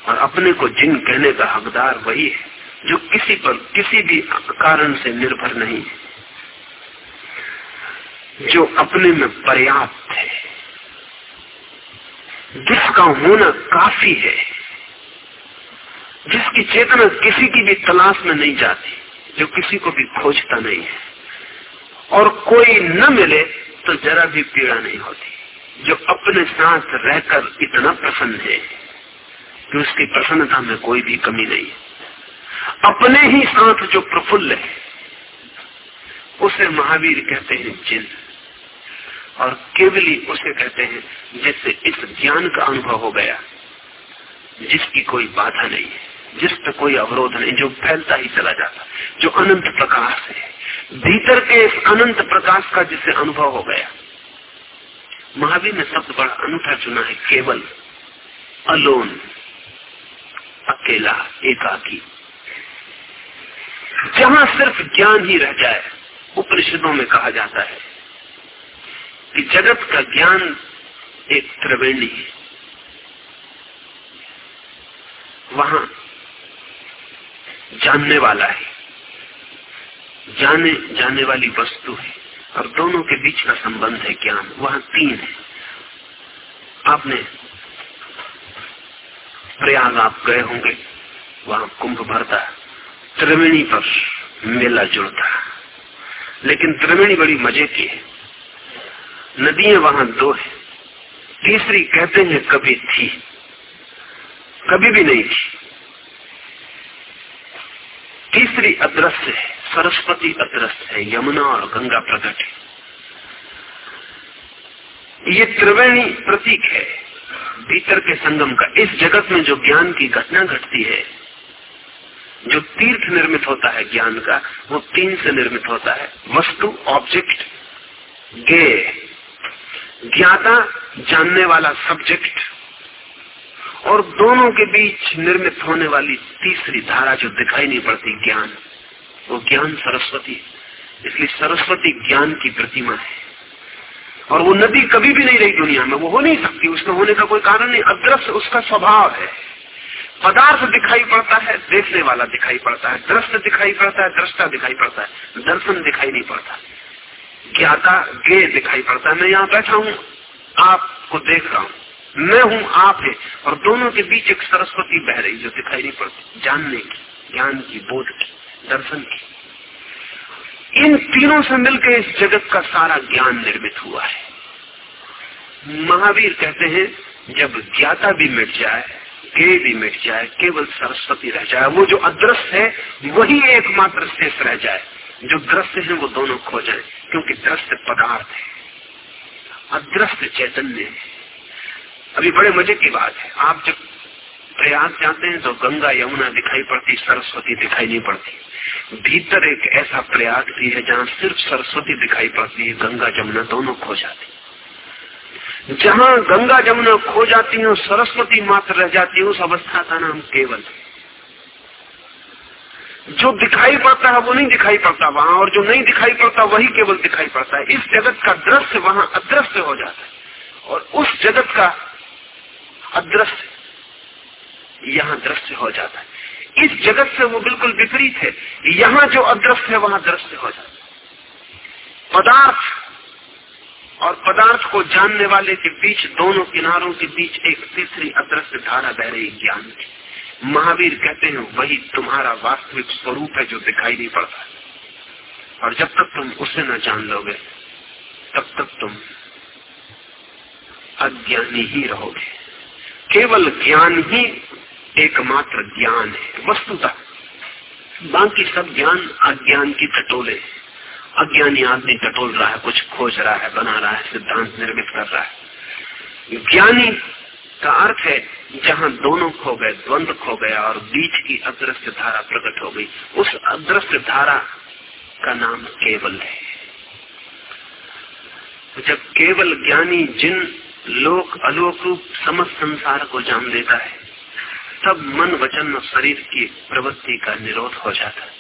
और अपने को जिन कहने का हकदार वही है, जो किसी पर किसी भी कारण से निर्भर नहीं है, जो अपने में पर्याप्त है। जिसका होना काफ़ी है, जिसकी चेतना किसी की भी तलाश में नहीं जाती, जो किसी को भी खोजता नहीं है। और कोई न मिले तो जरा भी पीड़ा नहीं होती, जो अपने साथ रहकर इतना प्रसन्न है कि उसकी प्रसन्नता में कोई भी कमी नहीं है। अपने ही साथ जो प्रफुल्ल है, उसे महावीर कहते हैं जिन। और केवली उसे कहते हैं, जिससे इस ज्ञान का अनुभव हो गया, जिसकी कोई बाधा नहीं है, जिस पर कोई अवरोध नहीं, जो फैलता ही चला जाता, जो अनंत प्रकाश है। भीतर के इस अनंत प्रकाश का जिसे अनुभव हो गया, महावीर ने शब्द बड़ा अनूठा चुना है केवल, अलोन, अकेला, एकाकी। जहाँ सिर्फ़ ज्ञान ही रह जाए, उपनिषदों में कहा जाता है कि जगत का ज्ञान एक त्रिवेणी है। वहाँ जानने वाला है। जाने जाने वाली वस्तु है। और दोनों के बीच का संबंध है ज्ञान। वहाँ तीन है। आपने प्रयाग आप गए होंगे, वहाँ कुंभ भरता त्रिवेणी पर मेला जुड़ता लेकिन त्रिवेणी बड़ी मज़े की है। नदियाँ वहाँ दो है। तीसरी कहते हैं कभी थी, कभी भी नहीं थी। तीसरी अदृश्य है, सरस्वती अदृश्य है, यमुना और गंगा प्रकट है। ये त्रिवेणी प्रतीक है, भीतर के संगम का। इस जगत में जो ज्ञान की घटना घटती है, जो तीर्थ निर्मित होता है ज्ञान का, वो तीन से निर्मित होता है। वस्तु ऑब्जेक्ट गे। ज्ञाता जानने वाला सब्जेक्ट और दोनों के बीच निर्मित होने वाली तीसरी धारा जो दिखाई नहीं पड़ती, ज्ञान। वो ज्ञान सरस्वती इसलिए सरस्वती ज्ञान की प्रतिमा है। और वो नदी कभी भी नहीं रही दुनिया में। वो हो नहीं सकती। उसमें होने का कोई कारण नहीं। अदृश्य उसका स्वभाव है। पदार्थ दिखाई पड़ता है, देखने वाला दिखाई पड़ता है। दृश्य दिखाई पड़ता है, दृष्टा दिखाई पड़ता है। दर्शन दिखाई नहीं पड़ता। ज्ञाता गे दिखाई पड़ता है। मैं यहाँ बैठा हूँ, आपको देख रहा हूँ। मैं हूँ आप है, और दोनों के बीच एक सरस्वती बह रही जो दिखाई नहीं पड़ती। जानने की, ज्ञान की, बोध की, दर्शन की। इन तीनों से मिलकर इस जगत का सारा ज्ञान निर्मित हुआ है। महावीर कहते हैं, जब ज्ञाता भी मिट जाए, गे भी मिट जाए, केवल सरस्वती रह जाए, वो जो अदृश्य है, वही एकमात्र शेष रह जाए। जो दृश्य है वो दोनों खो जाए, क्योंकि दृश्य पदार्थ है। अदृश्य चैतन्य है। अभी बड़े मज़े की बात है। आप जब प्रयाग जाते हैं तो गंगा यमुना दिखाई पड़ती, सरस्वती दिखाई नहीं पड़ती। भीतर एक ऐसा प्रयाग भी है, जहाँ सिर्फ़ सरस्वती दिखाई पड़ती है, गंगा जमुना दोनों खो जाती जहाँ गंगा जमुना खो जाती है सरस्वती मात्र रह जाती है, उस अवस्था का नाम केवल जो दिखाई पड़ता है, वो नहीं दिखाई पड़ता वहाँ, और जो नहीं दिखाई पड़ता, वही केवल दिखाई पड़ता है। इस जगत का दृश्य वहाँ अदृश्य हो जाता है, और उस जगत का अदृश्य यहाँ दृश्य हो जाता है। इस जगत से वो बिल्कुल विपरीत है। यहाँ जो अदृश्य है, वहाँ दृश्य हो जाता है। पदार्थ और पदार्थ को जानने वाले के बीच, दोनों किनारों के बीच एक तीसरी अदृश्य धारा बह रही ज्ञान की। महावीर कहते हैं, वही तुम्हारा वास्तविक स्वरूप है जो दिखाई नहीं पड़ता। और जब तक तुम उसे न जान लोगे, तब तक तुम अज्ञानी ही रहोगे। केवल ज्ञान ही एकमात्र ज्ञान है, वस्तुता। बाकी सब ज्ञान अज्ञान की टटोले अज्ञानी आदमी टटोल रहा है, कुछ खोज रहा है, बना रहा है, सिद्धांत निर्मित कर रहा है। ज्ञानी का अर्थ है जहाँ दोनों खो गए, द्वंद खो गया और बीच की अदृश्य धारा प्रकट हो गई। उस अदृश्य धारा का नाम केवल है। जब केवल ज्ञानी जिन लोक अलोक रूप समस्त संसार को जान लेता है, तब मन, वचन और शरीर की प्रवृत्ति का निरोध हो जाता है।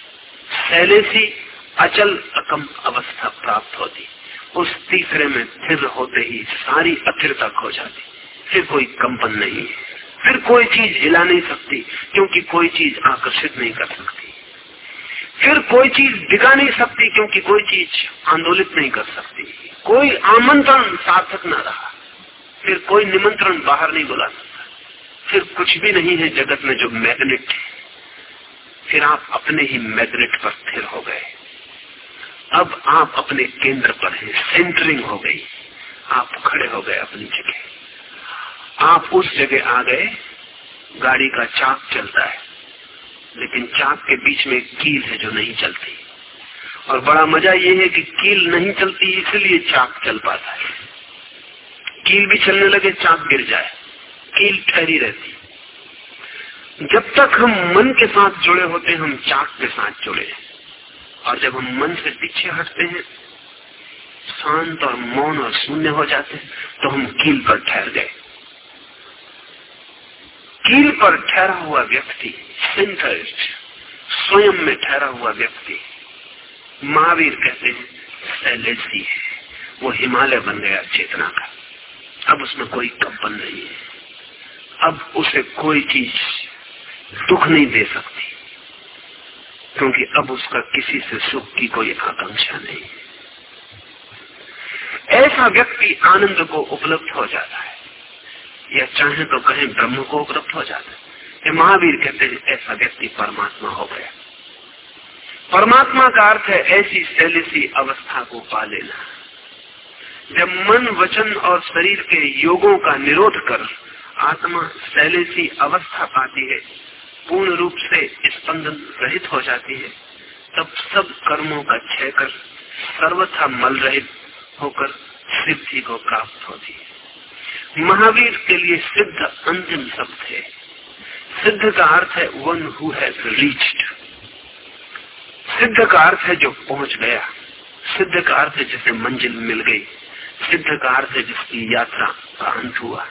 पहले सी अचल अकम अवस्था प्राप्त होती। उस तीसरे में स्थिर होते ही सारी अथिरता खो जाती। फिर कोई कंपन नहीं फिर कोई चीज़ हिला नहीं सकती, क्योंकि कोई चीज़ आकर्षित नहीं कर सकती। फिर कोई चीज़ दिखा नहीं सकती, क्योंकि कोई चीज़ आंदोलित नहीं कर सकती। कोई आमंत्रण सार्थक न रहा। फिर कोई निमंत्रण बाहर नहीं बुला सकता। फिर कुछ भी नहीं है जगत में जो मैग्नेट है। फिर आप अपने ही मैग्नेट पर स्थिर हो गए। अब आप अपने केंद्र पर हैं, सेंटरिंग हो गई। आप खड़े हो गए अपनी जगह। आप उस जगह आ गए, गाड़ी का चाक चलता है, लेकिन चाक के बीच में कील है जो नहीं चलती। और बड़ा मज़ा ये है कि कील नहीं चलती, इसलिए चाक चल पाता है। कील भी चलने लगे, चाक गिर जाए, कील ठहरी रहती। जब तक हम मन के साथ जुड़े होते हैं, हम चाक के साथ जुड़े। और जब हम मन से पीछे हटते हैं, शांत और मौन और शून्य हो जाते हैं तो हम कील पर ठहर गए। कील पर ठहरा हुआ व्यक्ति सेंटर्ड स्वयं में ठहरा हुआ व्यक्ति, महावीर कहते हैं सैलेसी है। वो हिमालय बन गया चेतना का। अब उसमें कोई कंपन नहीं है। अब उसे कोई चीज़ दुख नहीं दे सकती, क्योंकि अब उसका किसी से सुख की कोई आकांक्षा नहीं। ऐसा व्यक्ति आनंद को उपलब्ध हो जाता है। या चाहे तो कहें ब्रह्म को उपलब्ध हो जाता है। महावीर कहते हैं, ऐसा व्यक्ति परमात्मा हो गया। परमात्मा का अर्थ है, ऐसी शैली अवस्था को पा लेना। जब मन, वचन और शरीर के योगों का निरोध कर आत्मा शैलेसी अवस्था पाती है, पूर्ण रूप से स्पंदन रहित हो जाती है, तब सब कर्मों का क्षय कर, सर्वथा मल रहित होकर सिद्धि को प्राप्त होती है। महावीर के लिए सिद्ध अंतिम शब्द है। सिद्ध का अर्थ है वन हु हैज़ रीच्ड सिद्ध का अर्थ है जो पहुँच गया। सिद्ध का अर्थ है जिसे मंजिल मिल गई। सिद्ध का अर्थ है जिसकी यात्रा का अंत हुआ।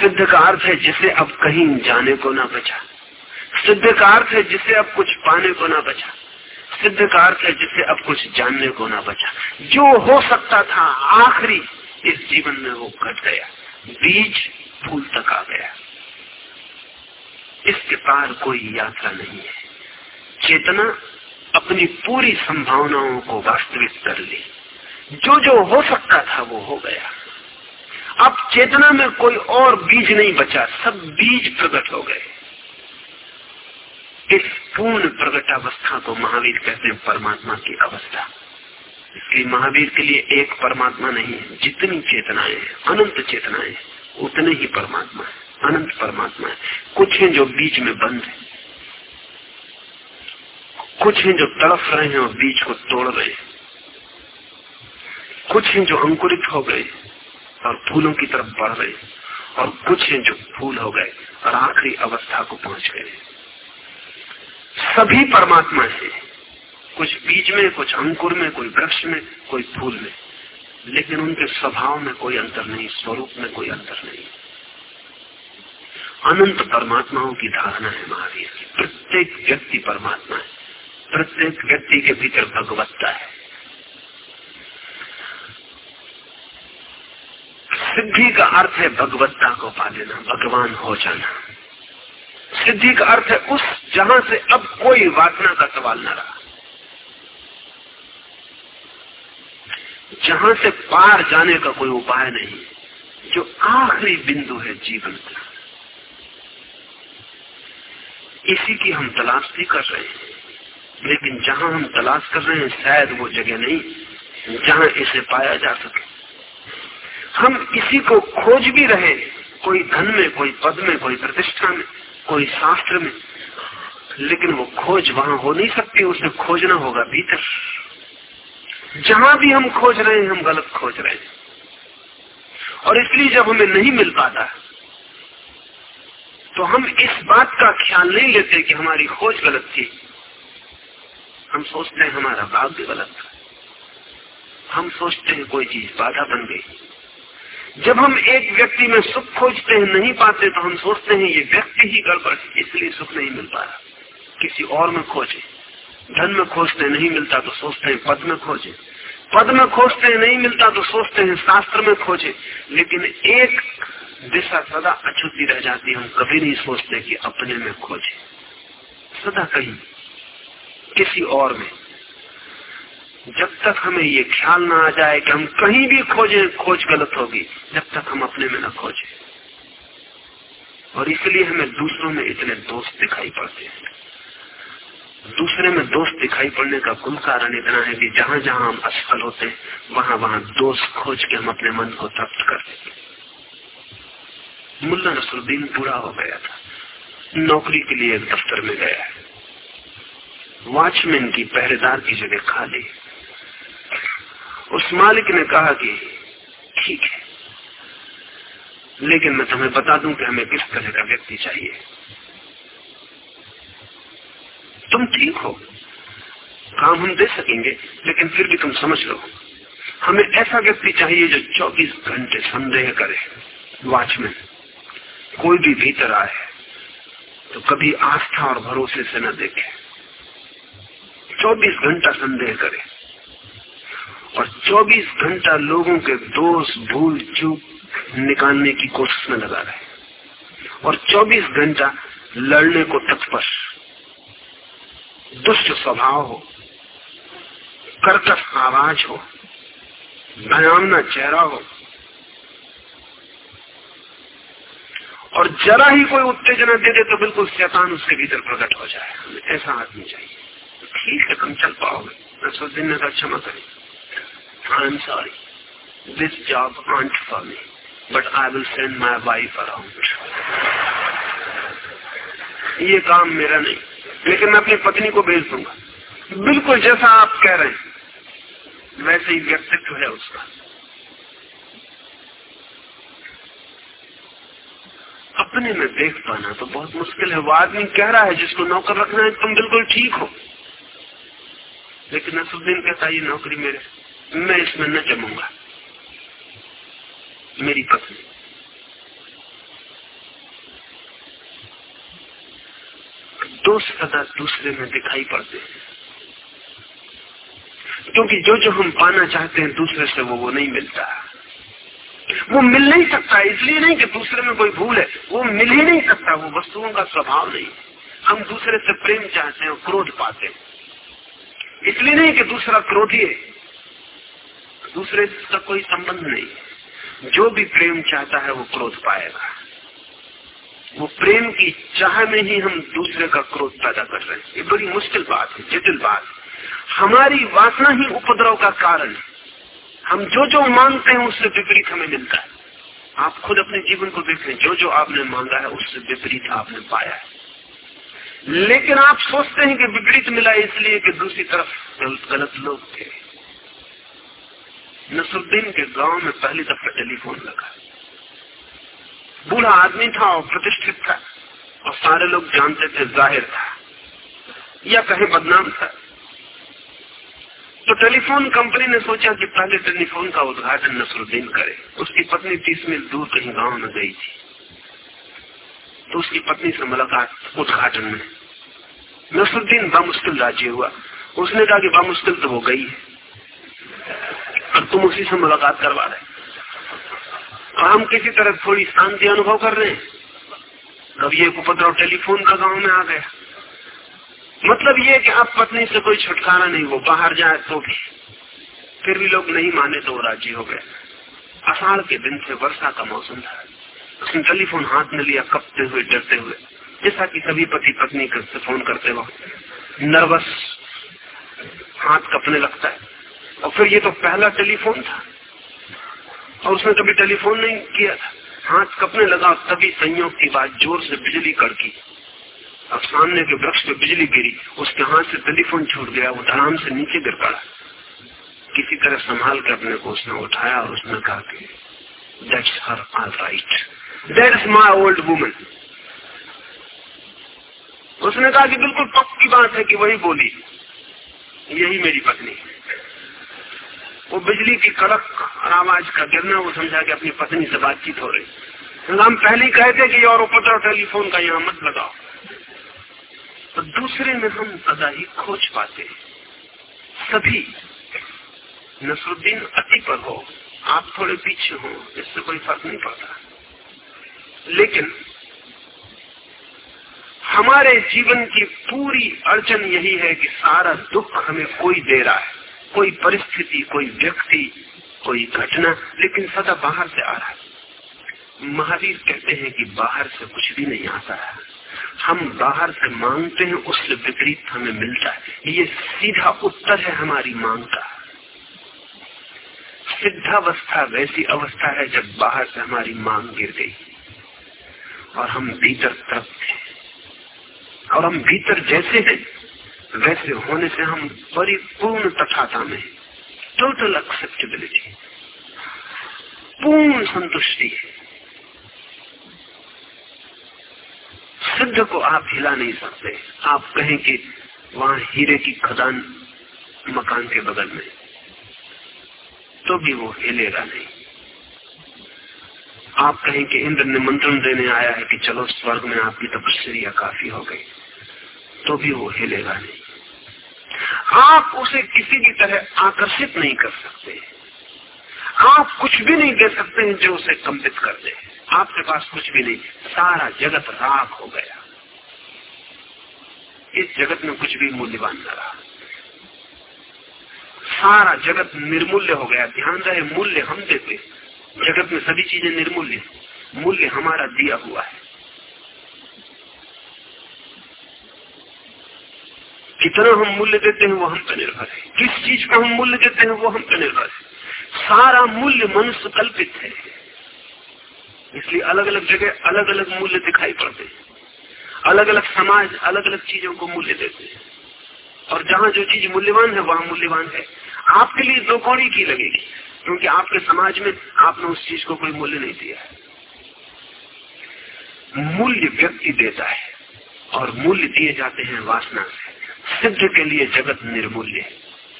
सिद्ध का अर्थ है जिसे अब कहीं जाने को ना बचा। सिद्ध का अर्थ है जिसे अब कुछ पाने को ना बचा। सिद्ध का अर्थ है जिसे अब कुछ जानने को ना बचा। जो हो सकता था, आखिरी इस जीवन में वो घट गया। बीज फूल तक आ गया। इसके पार कोई यात्रा नहीं है। चेतना अपनी पूरी संभावनाओं को वास्तविक कर ली। जो जो हो सकता था वो हो गया। अब चेतना में कोई और बीज नहीं बचा। सब बीज प्रकट हो गए। इस पूर्ण प्रगटावस्था को महावीर कहते हैं परमात्मा की अवस्था। इसलिए महावीर के लिए एक परमात्मा नहीं है, जितनी चेतनाएँ अनंत चेतनाएँ उतने ही परमात्मा है, अनंत परमात्मा है। कुछ हैं जो बीच में बंद है। कुछ हैं जो तड़फ रहे हैं और बीज को तोड़ रहे हैं। कुछ हैं जो अंकुरित हो गए और फूलों की तरफ़ बढ़ रहे और कुछ हैं जो फूल हो गए और आखिरी अवस्था को पहुँच गए सभी परमात्मा है। कुछ बीज में, कुछ अंकुर में, कोई वृक्ष में, कोई फूल में। लेकिन उनके स्वभाव में कोई अंतर नहीं, स्वरूप में कोई अंतर नहीं। अनंत परमात्माओं की धारणा है महावीर की। प्रत्येक व्यक्ति परमात्मा है। प्रत्येक व्यक्ति के भीतर भगवत्ता है। सिद्धि का अर्थ है भगवत्ता को पा लेना भगवान हो जाना। सिद्धि का अर्थ है उस जहाँ से अब कोई वासना का सवाल न रहा। जहाँ से पार जाने का कोई उपाय नहीं, जो आखिरी बिंदु है जीवन का। इसी की हम तलाश भी कर रहे हैं, लेकिन जहाँ हम तलाश कर रहे हैं, शायद वो जगह नहीं, जहाँ इसे पाया जा सके। हम इसी को खोज भी रहे कोई धन में, कोई पद में, कोई प्रतिष्ठा में, कोई शास्त्र में, लेकिन वो खोज वहाँ हो नहीं सकती, उसे खोजना होगा भीतर। जहाँ भी हम खोज रहे हैं, हम गलत खोज रहे हैं। और इसलिए जब हमें नहीं मिल पाता तो हम इस बात का ख्याल नहीं लेते कि हमारी खोज गलत थी। हम सोचते हैं हमारा भाग्य गलत था। हम सोचते हैं कोई चीज़ बाधा बन गई। जब हम एक व्यक्ति में सुख खोजते हैं, नहीं पाते तो हम सोचते हैं ये व्यक्ति ही गड़बड़ इसलिए सुख नहीं मिल पा रहा। किसी और में खोजे। धन में खोजते नहीं मिलता तो सोचते हैं, पद में खोजे। पद में खोजते नहीं मिलता तो सोचते हैं, शास्त्र में खोजे। लेकिन एक दिशा सदा अछूती रह जाती है, हम कभी नहीं सोचते कि अपने में खोजे। सदा कहीं, किसी और में। जब तक हमें ये ख्याल ना आ जाए कि हम कहीं भी खोजे, खोज गलत होगी, जब तक हम अपने में न खोजे। और इसलिए हमें दूसरों में इतने दोस्त दिखाई पड़ते हैं। दूसरे में दोष दिखाई पड़ने का कुल कारण इतना है कि जहाँ जहाँ हम असफल होते हैं, वहाँ वहाँ दोष खोज के हम अपने मन को तप्त कर देते मुल्ला नसरुद्दीन पूरा हो गया था। नौकरी के लिए एक दफ्तर में गया है। वॉचमैन की पहरेदार की जगह खाली उस मालिक ने कहा कि ठीक है, लेकिन मैं तुम्हें बता दूँ कि हमें किस तरह का व्यक्ति चाहिए। तुम ठीक हो। काम हम दे सकेंगे, लेकिन फिर भी तुम समझ लो। हमें ऐसा व्यक्ति चाहिए जो 24 घंटे संदेह करे। वॉचमैन कोई भी भीतर आए तो कभी आस्था और भरोसे से न देखे। 24 घंटा संदेह करे। और 24 घंटा लोगों के दोष, भूल, चूक निकालने की कोशिश में लगा रहे। और 24 घंटा लड़ने को तत्पर। दुष्ट स्वभाव हो, कर्कश आवाज़ हो भयावना चेहरा हो, और जरा ही कोई उत्तेजना दे दे तो बिल्कुल शैतान उसके भीतर प्रकट हो जाए। हमें ऐसा आदमी चाहिए। ठीक है, तुम चल पाओगे। मैं सोच दिन का क्षमा करें। I am sorry this job ain't for me but I will send my wife around ये काम मेरा नहीं। लेकिन मैं अपनी पत्नी को भेज दूँगा। बिल्कुल जैसा आप कह रहे हैं, वैसे ही व्यक्तित्व है उसका। अपने में देख पाना तो बहुत मुश्किल है। वो आदमी कह रहा है, जिसको नौकर रखना है, तुम बिल्कुल ठीक हो। लेकिन नसुद्दीन कहता ये नौकरी मेरे, मैं इसमें न जमूँगा। मेरी पत्नी। दोष सदा दूसरे में दिखाई पड़ते हैं। क्योंकि जो जो हम पाना चाहते हैं दूसरे से, वो वो नहीं मिलता। वो मिल नहीं सकता, इसलिए नहीं कि दूसरे में कोई भूल है। वो मिल ही नहीं सकता, वो वस्तुओं का स्वभाव नहीं। हम दूसरे से प्रेम चाहते हैं क्रोध पाते हैं। इसलिए नहीं कि दूसरा क्रोधी है। दूसरे का कोई संबंध नहीं। जो भी प्रेम चाहता है, वो क्रोध पाएगा। वो प्रेम की चाह में ही हम दूसरे का क्रोध पैदा कर रहे हैं। ये बड़ी मुश्किल बात है जटिल बात हमारी वासना ही उपद्रव का कारण है। हम जो जो मांगते हैं उससे विपरीत हमें मिलता है। आप खुद अपने जीवन को देखें जो जो आपने मांगा है उससे विपरीत आपने पाया है। लेकिन आप सोचते हैं कि विपरीत मिला इसलिए कि दूसरी तरफ़ गलत, लोग थे। नसरुद्दीन के गाँव में पहली दफ़ा टेलीफोन लगा। बूढ़ा आदमी था और प्रतिष्ठित था। और सारे लोग जानते थे ज़ाहिर था। या कहे बदनाम था। तो टेलीफोन कंपनी ने सोचा कि पहले टेलीफोन का उद्घाटन नसरुद्दीन करे। उसकी पत्नी तीस मील दूर कहीं गाँव में गई थी। तो उसकी पत्नी से मुलाकात उद्घाटन में। नसरुद्दीन बामुश्किल राज़ी हुआ। उसने कहा कि बामुश्किल तो हो गई है। और तुम उसी से मुलाकात करवा रहे हम किसी तरह थोड़ी शांति अनुभव कर रहे हैं। अब ये उपद्रव टेलीफोन का गाँव में आ गया। मतलब ये कि आप पत्नी से कोई छुटकारा नहीं, वो बाहर जाए तो भी। फिर भी लोग नहीं माने तो राज़ी हो गए। अषाढ़ के दिन से वर्षा का मौसम था। उसने टेलीफोन हाथ में लिया, कपते हुए, डरते हुए। जैसा कि सभी पति पत्नी से फ़ोन करते वक्त नर्वस हाथ कपने लगता है। और फिर ये तो पहला टेलीफोन था। और उसने कभी टेलीफोन नहीं किया हाथ कपने लगा, तभी संयोग की बात ज़ोर से बिजली कड़की अब सामने के वृक्ष पे बिजली गिरी। उसके हाथ से टेलीफोन छूट गया, वो धड़ाम से नीचे गिर पड़ा। किसी तरह संभाल के अपने को उसने उठाया और उसने कहा कि that's her all right that is my old woman उसने कहा कि, बिल्कुल पक्की बात है कि वही बोली। यही मेरी पत्नी वो बिजली की कड़क आवाज़ का गिरना वो समझा कि अपनी पत्नी से बातचीत हो रही। हम पहले ही कहते कि और उपद्रव टेलीफोन का यहाँ मत लगाओ। तो दूसरे में हम सदा ही खोज पाते सभी, नसरुद्दीन अति पर हो, आप थोड़े पीछे हो, इससे कोई फ़र्क नहीं पड़ता। लेकिन हमारे जीवन की पूरी अड़चन यही है कि सारा दुख हमें कोई दे रहा है। कोई परिस्थिति, कोई व्यक्ति, कोई घटना, लेकिन सदा बाहर से आ रहा है। महावीर कहते हैं कि बाहर से कुछ भी नहीं आता है। हम बाहर से मांगते हैं, उससे विपरीत हमें मिलता है। ये सीधा उत्तर है हमारी मांग का। सिद्धावस्था वैसी अवस्था है जब बाहर से हमारी मांग गिर गई और हम भीतर तृप्त हैं। और हम भीतर जैसे हैं वैसे होने से हम परिपूर्ण तथाता में टोटल एक्सेप्टेबिलिटी पूर्ण संतुष्टि सिद्ध को आप हिला नहीं सकते। आप कहें कि वहाँ हीरे की खदान मकान के बगल में तो भी वो हिलेगा नहीं। आप कहें कि इंद्र निमंत्रण देने आया है कि चलो स्वर्ग में आपकी तपस्या काफ़ी हो गई तो भी वो हिलेगा नहीं। आप उसे किसी भी तरह आकर्षित नहीं कर सकते। आप कुछ भी नहीं दे सकते हैं जो उसे कंपित कर दे। आपके पास कुछ भी नहीं। सारा जगत राख हो गया। इस जगत में कुछ भी मूल्यवान न रहा। सारा जगत निर्मूल्य हो गया। ध्यान रहे, मूल्य हम देते। जगत में सभी चीज़ें निर्मूल्य। मूल्य हमारा दिया हुआ है। कितना हम मूल्य देते हैं वो हम पर निर्भर है। किस चीज़ का हम मूल्य देते हैं वो हम पर निर्भर है। सारा मूल्य मनुष्य कल्पित है। इसलिए अलग अलग जगह अलग अलग मूल्य दिखाई पड़ते हैं। अलग अलग समाज अलग अलग चीज़ों को मूल्य देते हैं। और जहाँ जो चीज़ मूल्यवान है, वहाँ मूल्यवान है। आपके लिए दो कौड़ी की लगेगी। क्योंकि आपके समाज में आपने उस चीज़ को कोई मूल्य नहीं दिया मूल्य व्यक्ति देता है और मूल्य दिए जाते हैं वासना से। सिद्ध के लिए जगत निर्मूल्य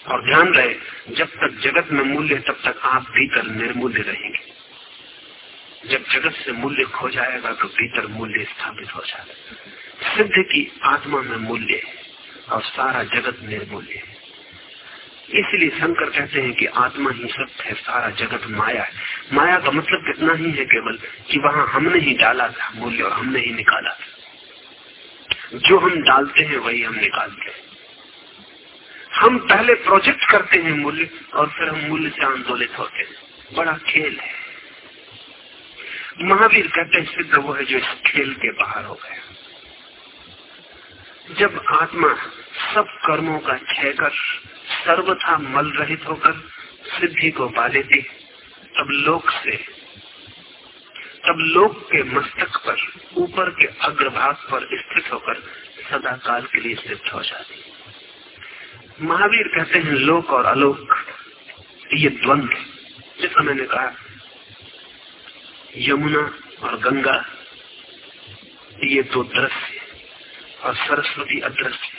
और ध्यान रहे, जब तक जगत में मूल्य तब तक आप भीतर निर्मूल्य रहेंगे। जब जगत से मूल्य खो जाएगा तो भीतर मूल्य स्थापित हो जाएगा। सिद्ध की आत्मा में मूल्य है, और सारा जगत निर्मूल्य है। इसलिए शंकर कहते हैं कि आत्मा ही सत्य है, सारा जगत माया है। माया का मतलब कितना ही है केवल कि वहाँ हमने ही डाला था मूल्य और हमने ही निकाला था। जो हम डालते हैं, वही हम निकालते हैं। हम पहले प्रोजेक्ट करते हैं मूल्य, और फिर हम मूल्य से आंदोलित होते हैं। बड़ा खेल है। महावीर कहते हैं, सिद्ध वो है जो इस खेल के बाहर हो गया। जब आत्मा सब कर्मों का क्षय कर, सर्वथा मल रहित होकर सिद्धि को पा लेती, तब लोक से तब लोक के मस्तक पर, ऊपर के अग्रभाग पर स्थित होकर सदा काल के लिए सिद्ध हो जाती महावीर कहते हैं, लोक और अलोक, ये द्वंद्व जैसा मैंने कहा, यमुना और गंगा, ये दो दृश्य और सरस्वती अदृश्य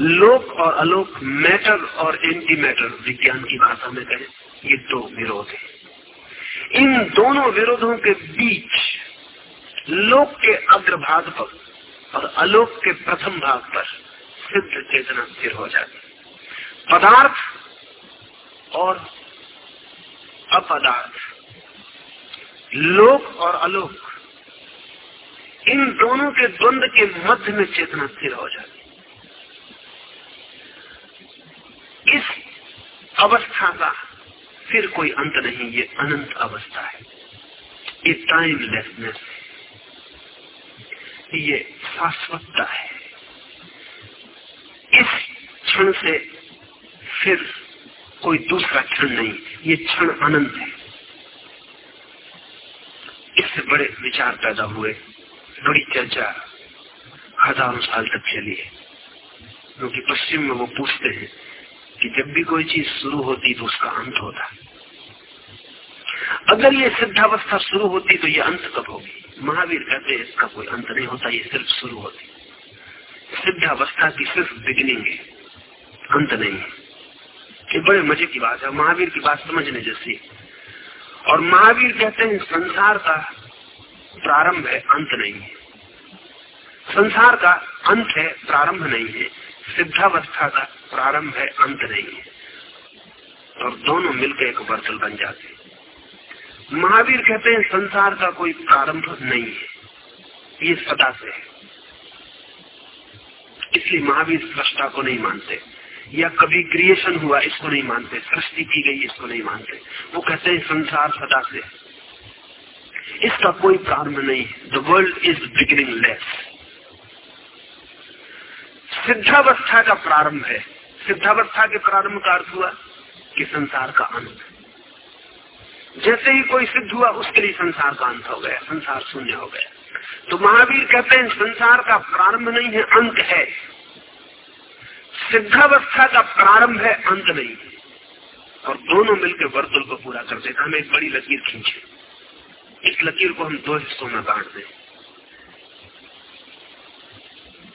लोक और अलोक मैटर और एंटी मैटर विज्ञान की भाषा में कहें, ये दो विरोध है। इन दोनों विरोधों के बीच लोक के अग्रभाग पर और अलोक के प्रथम भाग पर सिद्ध चेतना स्थिर हो जाती पदार्थ और अपदार्थ, लोक और अलोक, इन दोनों के द्वंद के मध्य में चेतना स्थिर हो जाती इस अवस्था का फिर कोई अंत नहीं, ये अनंत अवस्था है। ये टाइमलेसनेस है। ये शाश्वतता है। इस क्षण से फिर कोई दूसरा क्षण नहीं, ये क्षण अनंत है। इससे बड़े विचार पैदा हुए, बड़ी चर्चा हज़ारों साल तक चली है। क्योंकि पश्चिम में वो पूछते हैं कि जब भी कोई चीज़ शुरू होती तो उसका अंत होता। अगर ये सिद्धावस्था शुरू होती तो ये अंत कब होगी? महावीर कहते हैं, इसका कोई अंत नहीं होता, ये सिर्फ़ शुरू होती। सिद्धावस्था की सिर्फ़ बिगिनिंग है, अंत नहीं है। ये बड़े मज़े की बात है, महावीर की बात समझने जैसी और महावीर कहते हैं, संसार का प्रारंभ है, अंत नहीं है। संसार का अंत है, प्रारंभ नहीं है। सिद्धावस्था का प्रारंभ है, अंत नहीं। है और दोनों मिलकर एक वर्तल बन जाते हैं। महावीर कहते हैं, संसार का कोई प्रारंभ नहीं है। ये सदा से है। इसलिए महावीर सृष्टा को नहीं मानते। या कभी क्रिएशन हुआ, इसको नहीं मानते। सृष्टि की गई, इसको नहीं मानते। वो कहते हैं, संसार सदा से इसका कोई प्रारंभ नहीं the world is beginningless सिद्धावस्था का प्रारंभ है। सिद्धावस्था के प्रारंभ का अर्थ हुआ कि संसार का अंत। जैसे ही कोई सिद्ध हुआ, उसके लिए संसार का अंत हो गया, संसार शून्य हो गया। तो महावीर कहते हैं, संसार का प्रारंभ नहीं है, अंत है। सिद्धावस्था का प्रारंभ है, अंत नहीं है। और दोनों मिलकर वर्तुल को पूरा कर देते हम एक बड़ी लकीर खींचे। इस लकीर को हम दो हिस्सों में बांट दें।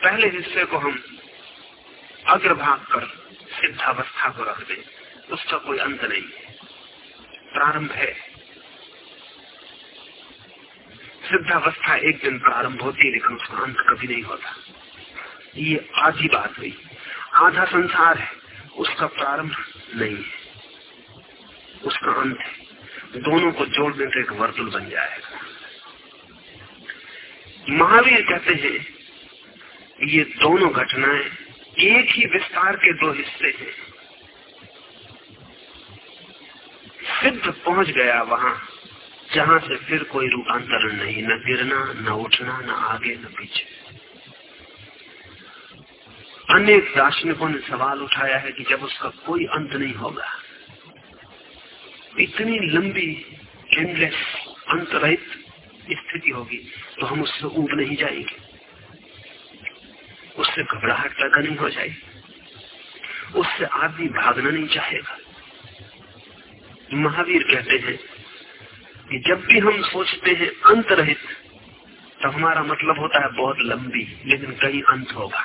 पहले हिस्से को हम अग्रभाग कर सिद्धावस्था को रख दे उसका कोई अंत नहीं। प्रारंभ है। सिद्धावस्था एक दिन प्रारंभ होती है लेकिन उसका अंत कभी नहीं होता। ये आधी बात हुई। आधा संसार है। उसका प्रारंभ नहीं है। उसका अंत है। दोनों को जोड़ने से एक वर्तुल बन जाएगा। महावीर कहते हैं, ये दोनों घटनाएँ एक ही विस्तार के दो हिस्से हैं सिद्ध पहुँच गया वहाँ, जहाँ से फिर कोई रूपांतरण नहीं, न गिरना, न उठना, न आगे, न पीछे। अनेक दार्शनिकों ने सवाल उठाया है कि जब उसका कोई अंत नहीं होगा, इतनी लंबी एंडलेस अंत रहित स्थिति होगी तो हम उससे ऊब नहीं जाएँगे। उससे घबराहट पैदा नहीं हो जाएगी। उससे आदमी भागना नहीं चाहेगा। महावीर कहते हैं कि जब भी हम सोचते हैं अंत रहित तो हमारा मतलब होता है बहुत लंबी, लेकिन कहीं अंत होगा।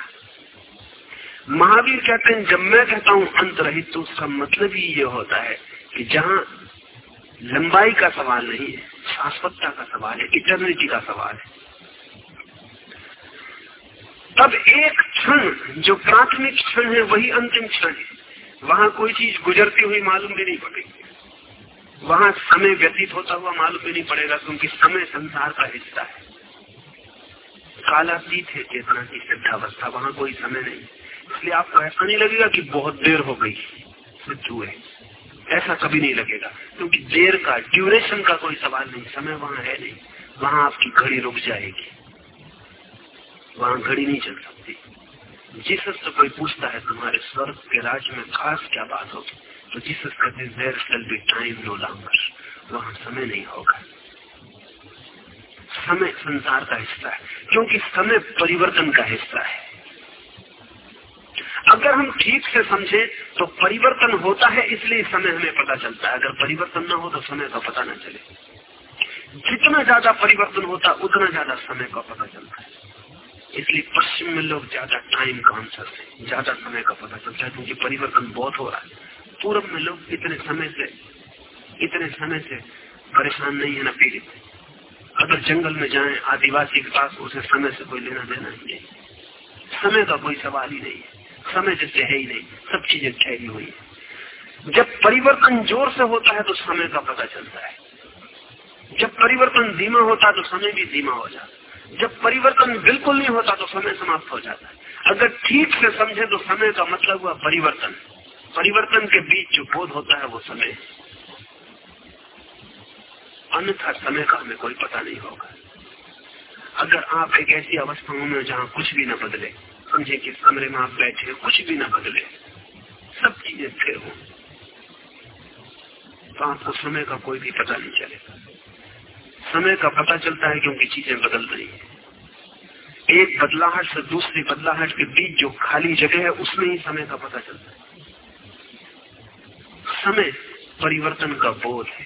महावीर कहते हैं, जब मैं कहता हूँ अंत रहित तो उसका मतलब ही ये होता है कि जहाँ लंबाई का सवाल नहीं है, शाश्वतता का सवाल है इटर्निटी का सवाल है। तब एक क्षण, जो प्राथमिक क्षण है, वही अंतिम क्षण है। वहाँ कोई चीज़ गुजरती हुई मालूम भी नहीं पड़ेगी वहाँ समय व्यतीत होता हुआ मालूम भी नहीं पड़ेगा, क्योंकि समय संसार का हिस्सा है। कालातीत है चेतना की सिद्धावस्था, वहाँ कोई समय नहीं। इसलिए आपको ऐसा नहीं लगेगा कि बहुत देर हो गई सिद्ध हुए ऐसा कभी नहीं लगेगा, क्योंकि देर का ड्यूरेशन का कोई सवाल नहीं, समय वहाँ है नहीं। वहाँ आपकी घड़ी रुक जाएगी। वहाँ घड़ी नहीं चल सकती। जिस से कोई पूछता है, तुम्हारे स्वर्ग के राज्य में खास क्या बात होगी? तो जीसस कहते there be time no longer वहाँ समय नहीं होगा। समय संसार का हिस्सा है, क्योंकि समय परिवर्तन का हिस्सा है। अगर हम ठीक से समझे तो परिवर्तन होता है, इसलिए समय हमें पता चलता है। अगर परिवर्तन ना हो तो समय का पता ना चले। जितना ज़्यादा परिवर्तन होता, उतना ज़्यादा समय का पता चलता है। इसलिए पश्चिम में लोग ज़्यादा टाइम कॉन्सर्स है ज़्यादा समय का पता चलता है, क्योंकि परिवर्तन बहुत हो रहा है। पूर्व में लोग इतने समय से, इतने समय से परेशान नहीं है न, पीड़ित अगर जंगल में जाएँ, आदिवासी के पास, उसे समय से कोई लेना देना ही। नहीं समय का कोई सवाल ही नहीं है। समय जैसे है ही नहीं, सब चीज़ें ठहरी हुई है। जब परिवर्तन ज़ोर से होता है तो समय का पता चलता है। जब परिवर्तन धीमा होता है तो समय भी धीमा हो जाता है। जब परिवर्तन बिल्कुल नहीं होता तो समय समाप्त हो जाता है। अगर ठीक से समझे तो समय का मतलब हुआ परिवर्तन। परिवर्तन के बीच जो बोध होता है वो समय। अन्यथा समय का हमें कोई पता नहीं होगा। अगर आप एक ऐसी अवस्थाओं में जहाँ कुछ भी न बदले, समझे कि कमरे में आप बैठे कुछ भी न बदले, सब चीज़ें फिर हो तो आपको समय का कोई भी पता नहीं चलेगा। समय का पता चलता है क्योंकि चीज़ें बदल रही है। एक बदलाहट से दूसरी बदलाहट के बीच जो खाली जगह है, उसमें ही समय का पता चलता है। समय परिवर्तन का बोध है।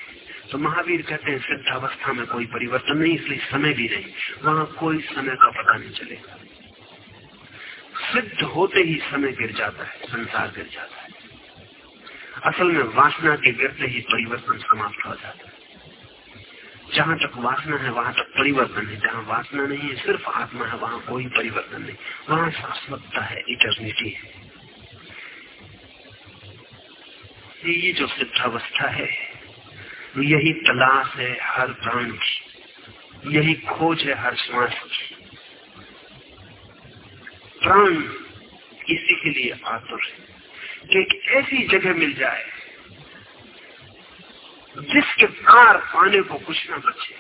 तो महावीर कहते हैं, सिद्धावस्था में कोई परिवर्तन नहीं, इसलिए समय भी नहीं। वहाँ कोई समय का पता नहीं चलेगा। सिद्ध होते ही समय गिर जाता है, संसार गिर जाता है। असल में वासना के गिरते ही परिवर्तन समाप्त हो जाता है। जहाँ तक वासना है, वहाँ तक परिवर्तन है। जहाँ वासना नहीं है, सिर्फ़ आत्मा है, वहाँ कोई परिवर्तन नहीं। वहाँ शाश्वतता है इटर्निटी है। ये जो सिद्धावस्था है, यही तलाश है हर प्राण की। यही खोज है हर श्वास की। प्राण इसी के लिए आतुर है। कि एक ऐसी जगह मिल जाए जिसके पार पाने को कुछ ना बचे।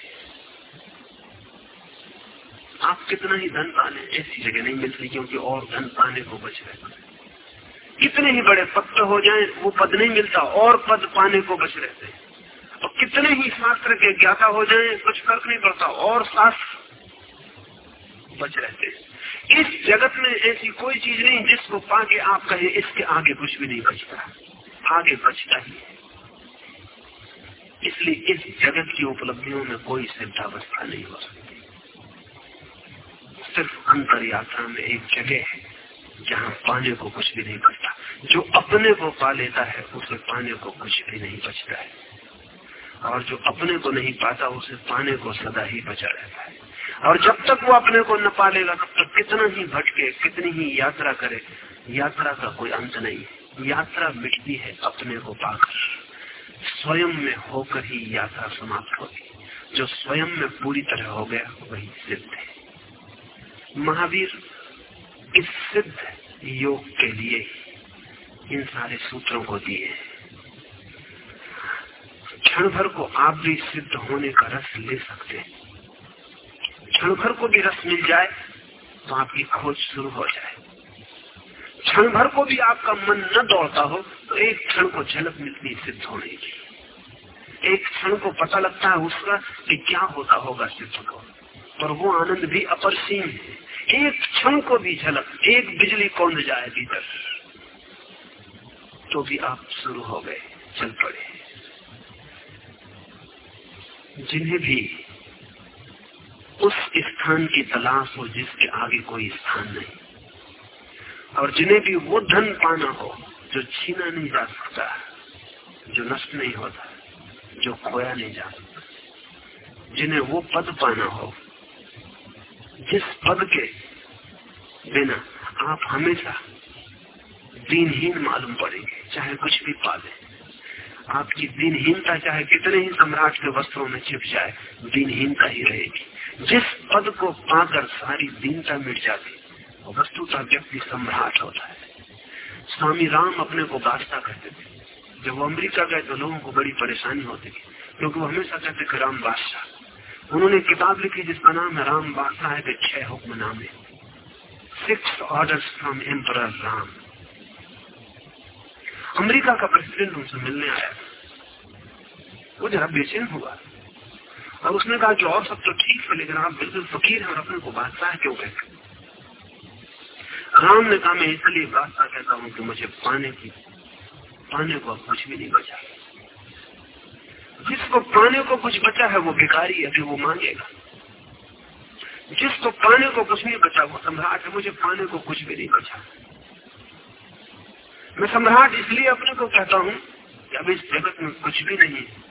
आप कितना ही धन पाने ऐसी जगह नहीं मिलती क्योंकि और धन पाने को बच रहे कितने ही बड़े पद तो हो जाए, वो पद नहीं मिलता, और पद पाने को बच रहते हैं। और कितने ही शास्त्र के ज्ञाता हो जाए, कुछ फ़र्क नहीं पड़ता, और शास्त्र बच रहते हैं। इस जगत में ऐसी कोई चीज़ नहीं जिसको पाके आप कहें, इसके आगे कुछ भी नहीं बचता। आगे बचता ही है। इसलिए इस जगत की उपलब्धियों में कोई सिद्धावस्था नहीं हो सकती। सिर्फ़ अंतर यात्रा में एक जगह है, जहाँ पाने को कुछ भी नहीं बचता। जो अपने को पा लेता है, उसे पाने को कुछ भी नहीं बचता है। और जो अपने को नहीं पाता, उसे पाने को सदा ही बचा रहता है। और जब तक वो अपने को न पालेगा तब तक कितना ही भटके, कितनी ही यात्रा करे, यात्रा का कोई अंत नहीं यात्रा मिटती है अपने को पाकर। स्वयं में होकर ही यात्रा समाप्त होगी जो स्वयं में पूरी तरह हो गया, वही सिद्ध है। महावीर इस सिद्ध योग के लिए इन सारे सूत्रों को दिए क्षण भर को आप भी सिद्ध होने का रस ले सकते हैं। क्षण भर को भी रस मिल जाए तो आपकी खोज शुरू हो जाए। क्षण भर को भी आपका मन न दौड़ता हो तो एक क्षण को झलक मिलती सिद्ध होने की एक क्षण को पता लगता है उसका कि क्या होता होगा सिद्ध को। पर वो आनंद भी अपरसीम है। एक क्षण को भी झलक, एक बिजली कौन जाए भीतर। तो भी आप शुरू हो गए, चल पड़े। जिन्हें भी उस स्थान की तलाश हो जिसके आगे कोई स्थान नहीं। और जिन्हें भी वो धन पाना हो, जो छीना नहीं जा सकता, जो नष्ट नहीं होता, जो खोया नहीं जा सकता, जिन्हें वो पद पाना हो, जिस पद के बिना आप हमेशा दीनहीन मालूम पड़ेंगे, चाहे कुछ भी पा पाले। आपकी दीनहीनता चाहे कितने ही सम्राट के वस्त्रों में छिप जाए, दीनहीनता ही रहेगी। जिस पद को पाकर सारी दीनता मिट जाती वस्तु का व्यक्ति सम्राट होता है स्वामी राम अपने को बादशाह कहते थे। जब वो अमरीका गए तो लोगों को बड़ी परेशानी होती थी, क्योंकि वो हमेशा कहते थे, राम बादशाह उन्होंने किताब लिखी जिसका नाम है, राम बादशाह के छह हुक्म नामे six orders from emperor Ram America का प्रेसिडेंट उनसे मिलने आया वो जरा बेचैन हुआ। और उसने कहा कि और सब तो ठीक है, लेकिन आप बिल्कुल फकीर हैं और अपने को बादशाह क्यों कहते राम ने कहा, मैं इसलिए बादशाह कहता हूँ कि मुझे पाने की, पाने को कुछ भी नहीं बचा। जिसको पाने को कुछ बचा है, वो भिखारी है, फिर वो मांगेगा। जिसको पाने को कुछ नहीं बचा, वो सम्राट है, मुझे पाने को कुछ भी नहीं बचा। मैं सम्राट इसलिए अपने को कहता हूँ कि अब इस जगत में कुछ भी नहीं है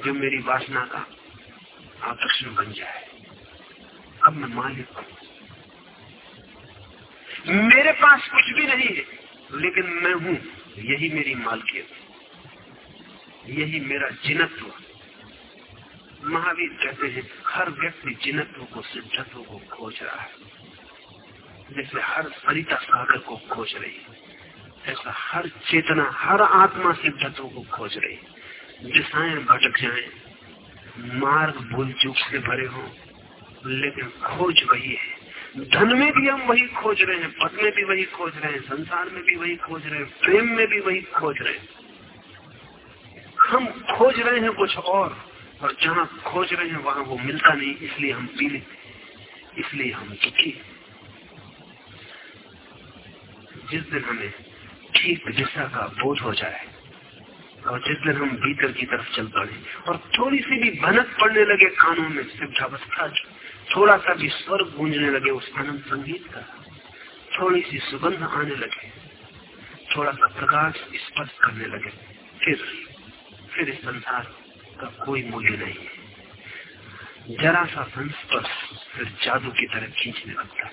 जो मेरी वासना का आकर्षण बन जाए। अब मैं मालिक हूँ। मेरे पास कुछ भी नहीं है, लेकिन मैं हूँ। यही मेरी मालकियत। यही मेरा जिनत्व। महावीर कहते हैं, हर व्यक्ति जिनत्व को, सिद्धत्व को खोज रहा है। जैसे हर सरिता सागर को खोज रही है। ऐसा हर चेतना, हर आत्मा सिद्धत्व को खोज रही है। दिशाएँ भटक जाए, मार्ग भूल चूक से भरे हो, लेकिन खोज वही है। धन में भी हम वही खोज रहे हैं, पद में भी वही खोज रहे हैं, संसार में भी वही खोज रहे हैं, प्रेम में भी वही खोज रहे हैं। हम खोज रहे हैं कुछ और और जहाँ खोज रहे हैं वहाँ वो मिलता नहीं, इसलिए हम पीड़ित इसलिए हम दुखी जिस दिन हमें ठीक दिशा का बोध हो जाए, और जिस दिन हम भीतर की तरफ़ चल पड़े, और थोड़ी सी भी भनक पड़ने लगे कानों में, सिद्धावस्था थोड़ा सा भी स्वर गूंजने लगे, उस आनंद संगीत का। थोड़ी सी सुगंध आने लगे। थोड़ा सा प्रकाश स्पर्श करने लगे। फिर फिर इस संसार का कोई मूल्य नहीं है। जरा सा संस्पर्श फिर जादू की तरह खींचने लगता है।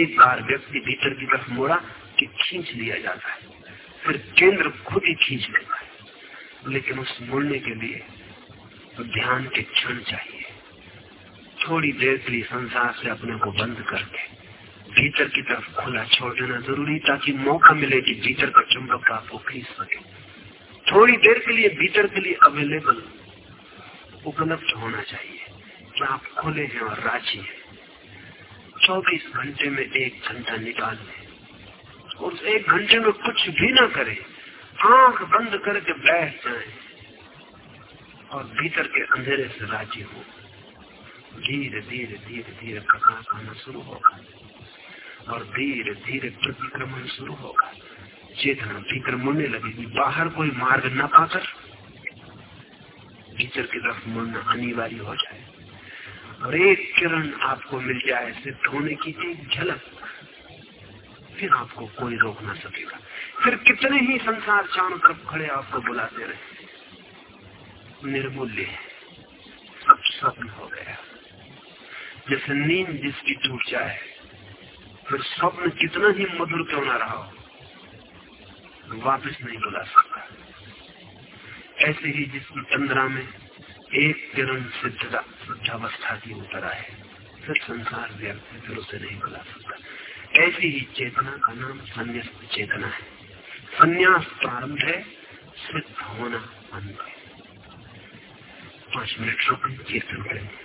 एक बार व्यक्ति भीतर की तरफ़ मोड़ा कि खींच लिया जाता है। फिर केंद्र खुद ही खींच लेता है। लेकिन उस मुड़ने के लिए ध्यान के क्षण चाहिए। थोड़ी देर के लिए संसार से अपने को बंद करके भीतर की तरफ़ खुला छोड़ देना ज़रूरी, ताकि मौका मिले कि भीतर का चुंबक आपको खींच सके थोड़ी देर के लिए भीतर के लिए अवेलेबल उपलब्ध होना चाहिए कि आप खुले हैं और राज़ी हैं। चौबीस घंटे में एक घंटा निकाल लें। उस एक घंटे में कुछ भी ना करें। आँख बंद करके बैठ जाए और भीतर के अंधेरे से राज़ी हो। धीरे धीरे धीरे धीरे प्रकाश आना शुरू होगा और धीरे धीरे प्रतिक्रमण शुरू होगा चेतना भीतर मुड़ने लगेगी बाहर कोई मार्ग न पाकर भीतर की तरफ़ मुड़ना अनिवार्य हो जाए। और एक किरण आपको मिल जाए सिद्ध होने की एक झलक, फिर आपको कोई रोक ना सकेगा। फिर कितने ही संसार चारों तरफ़ खड़े आपको बुलाते रहे। निर्मूल्य सब स्वप्न हो गया। जैसे नींद जिसकी टूट जाए, फिर स्वप्न कितना ही मधुर क्यों ना रहा हो वापस नहीं बुला सकता। ऐसे ही जिसकी चंद्रा में एक किरण सिद्धता, सिद्धावस्था की उतर आए, फिर संसार व्यक्ति फिर उसे नहीं बुला सकता। ऐसी ही चेतना का नाम संन्यास्त चेतना है। संन्यास प्रारंभ है, सिद्ध होना अंत। है पाँच मिनट रुक, कीर्तन करेंगे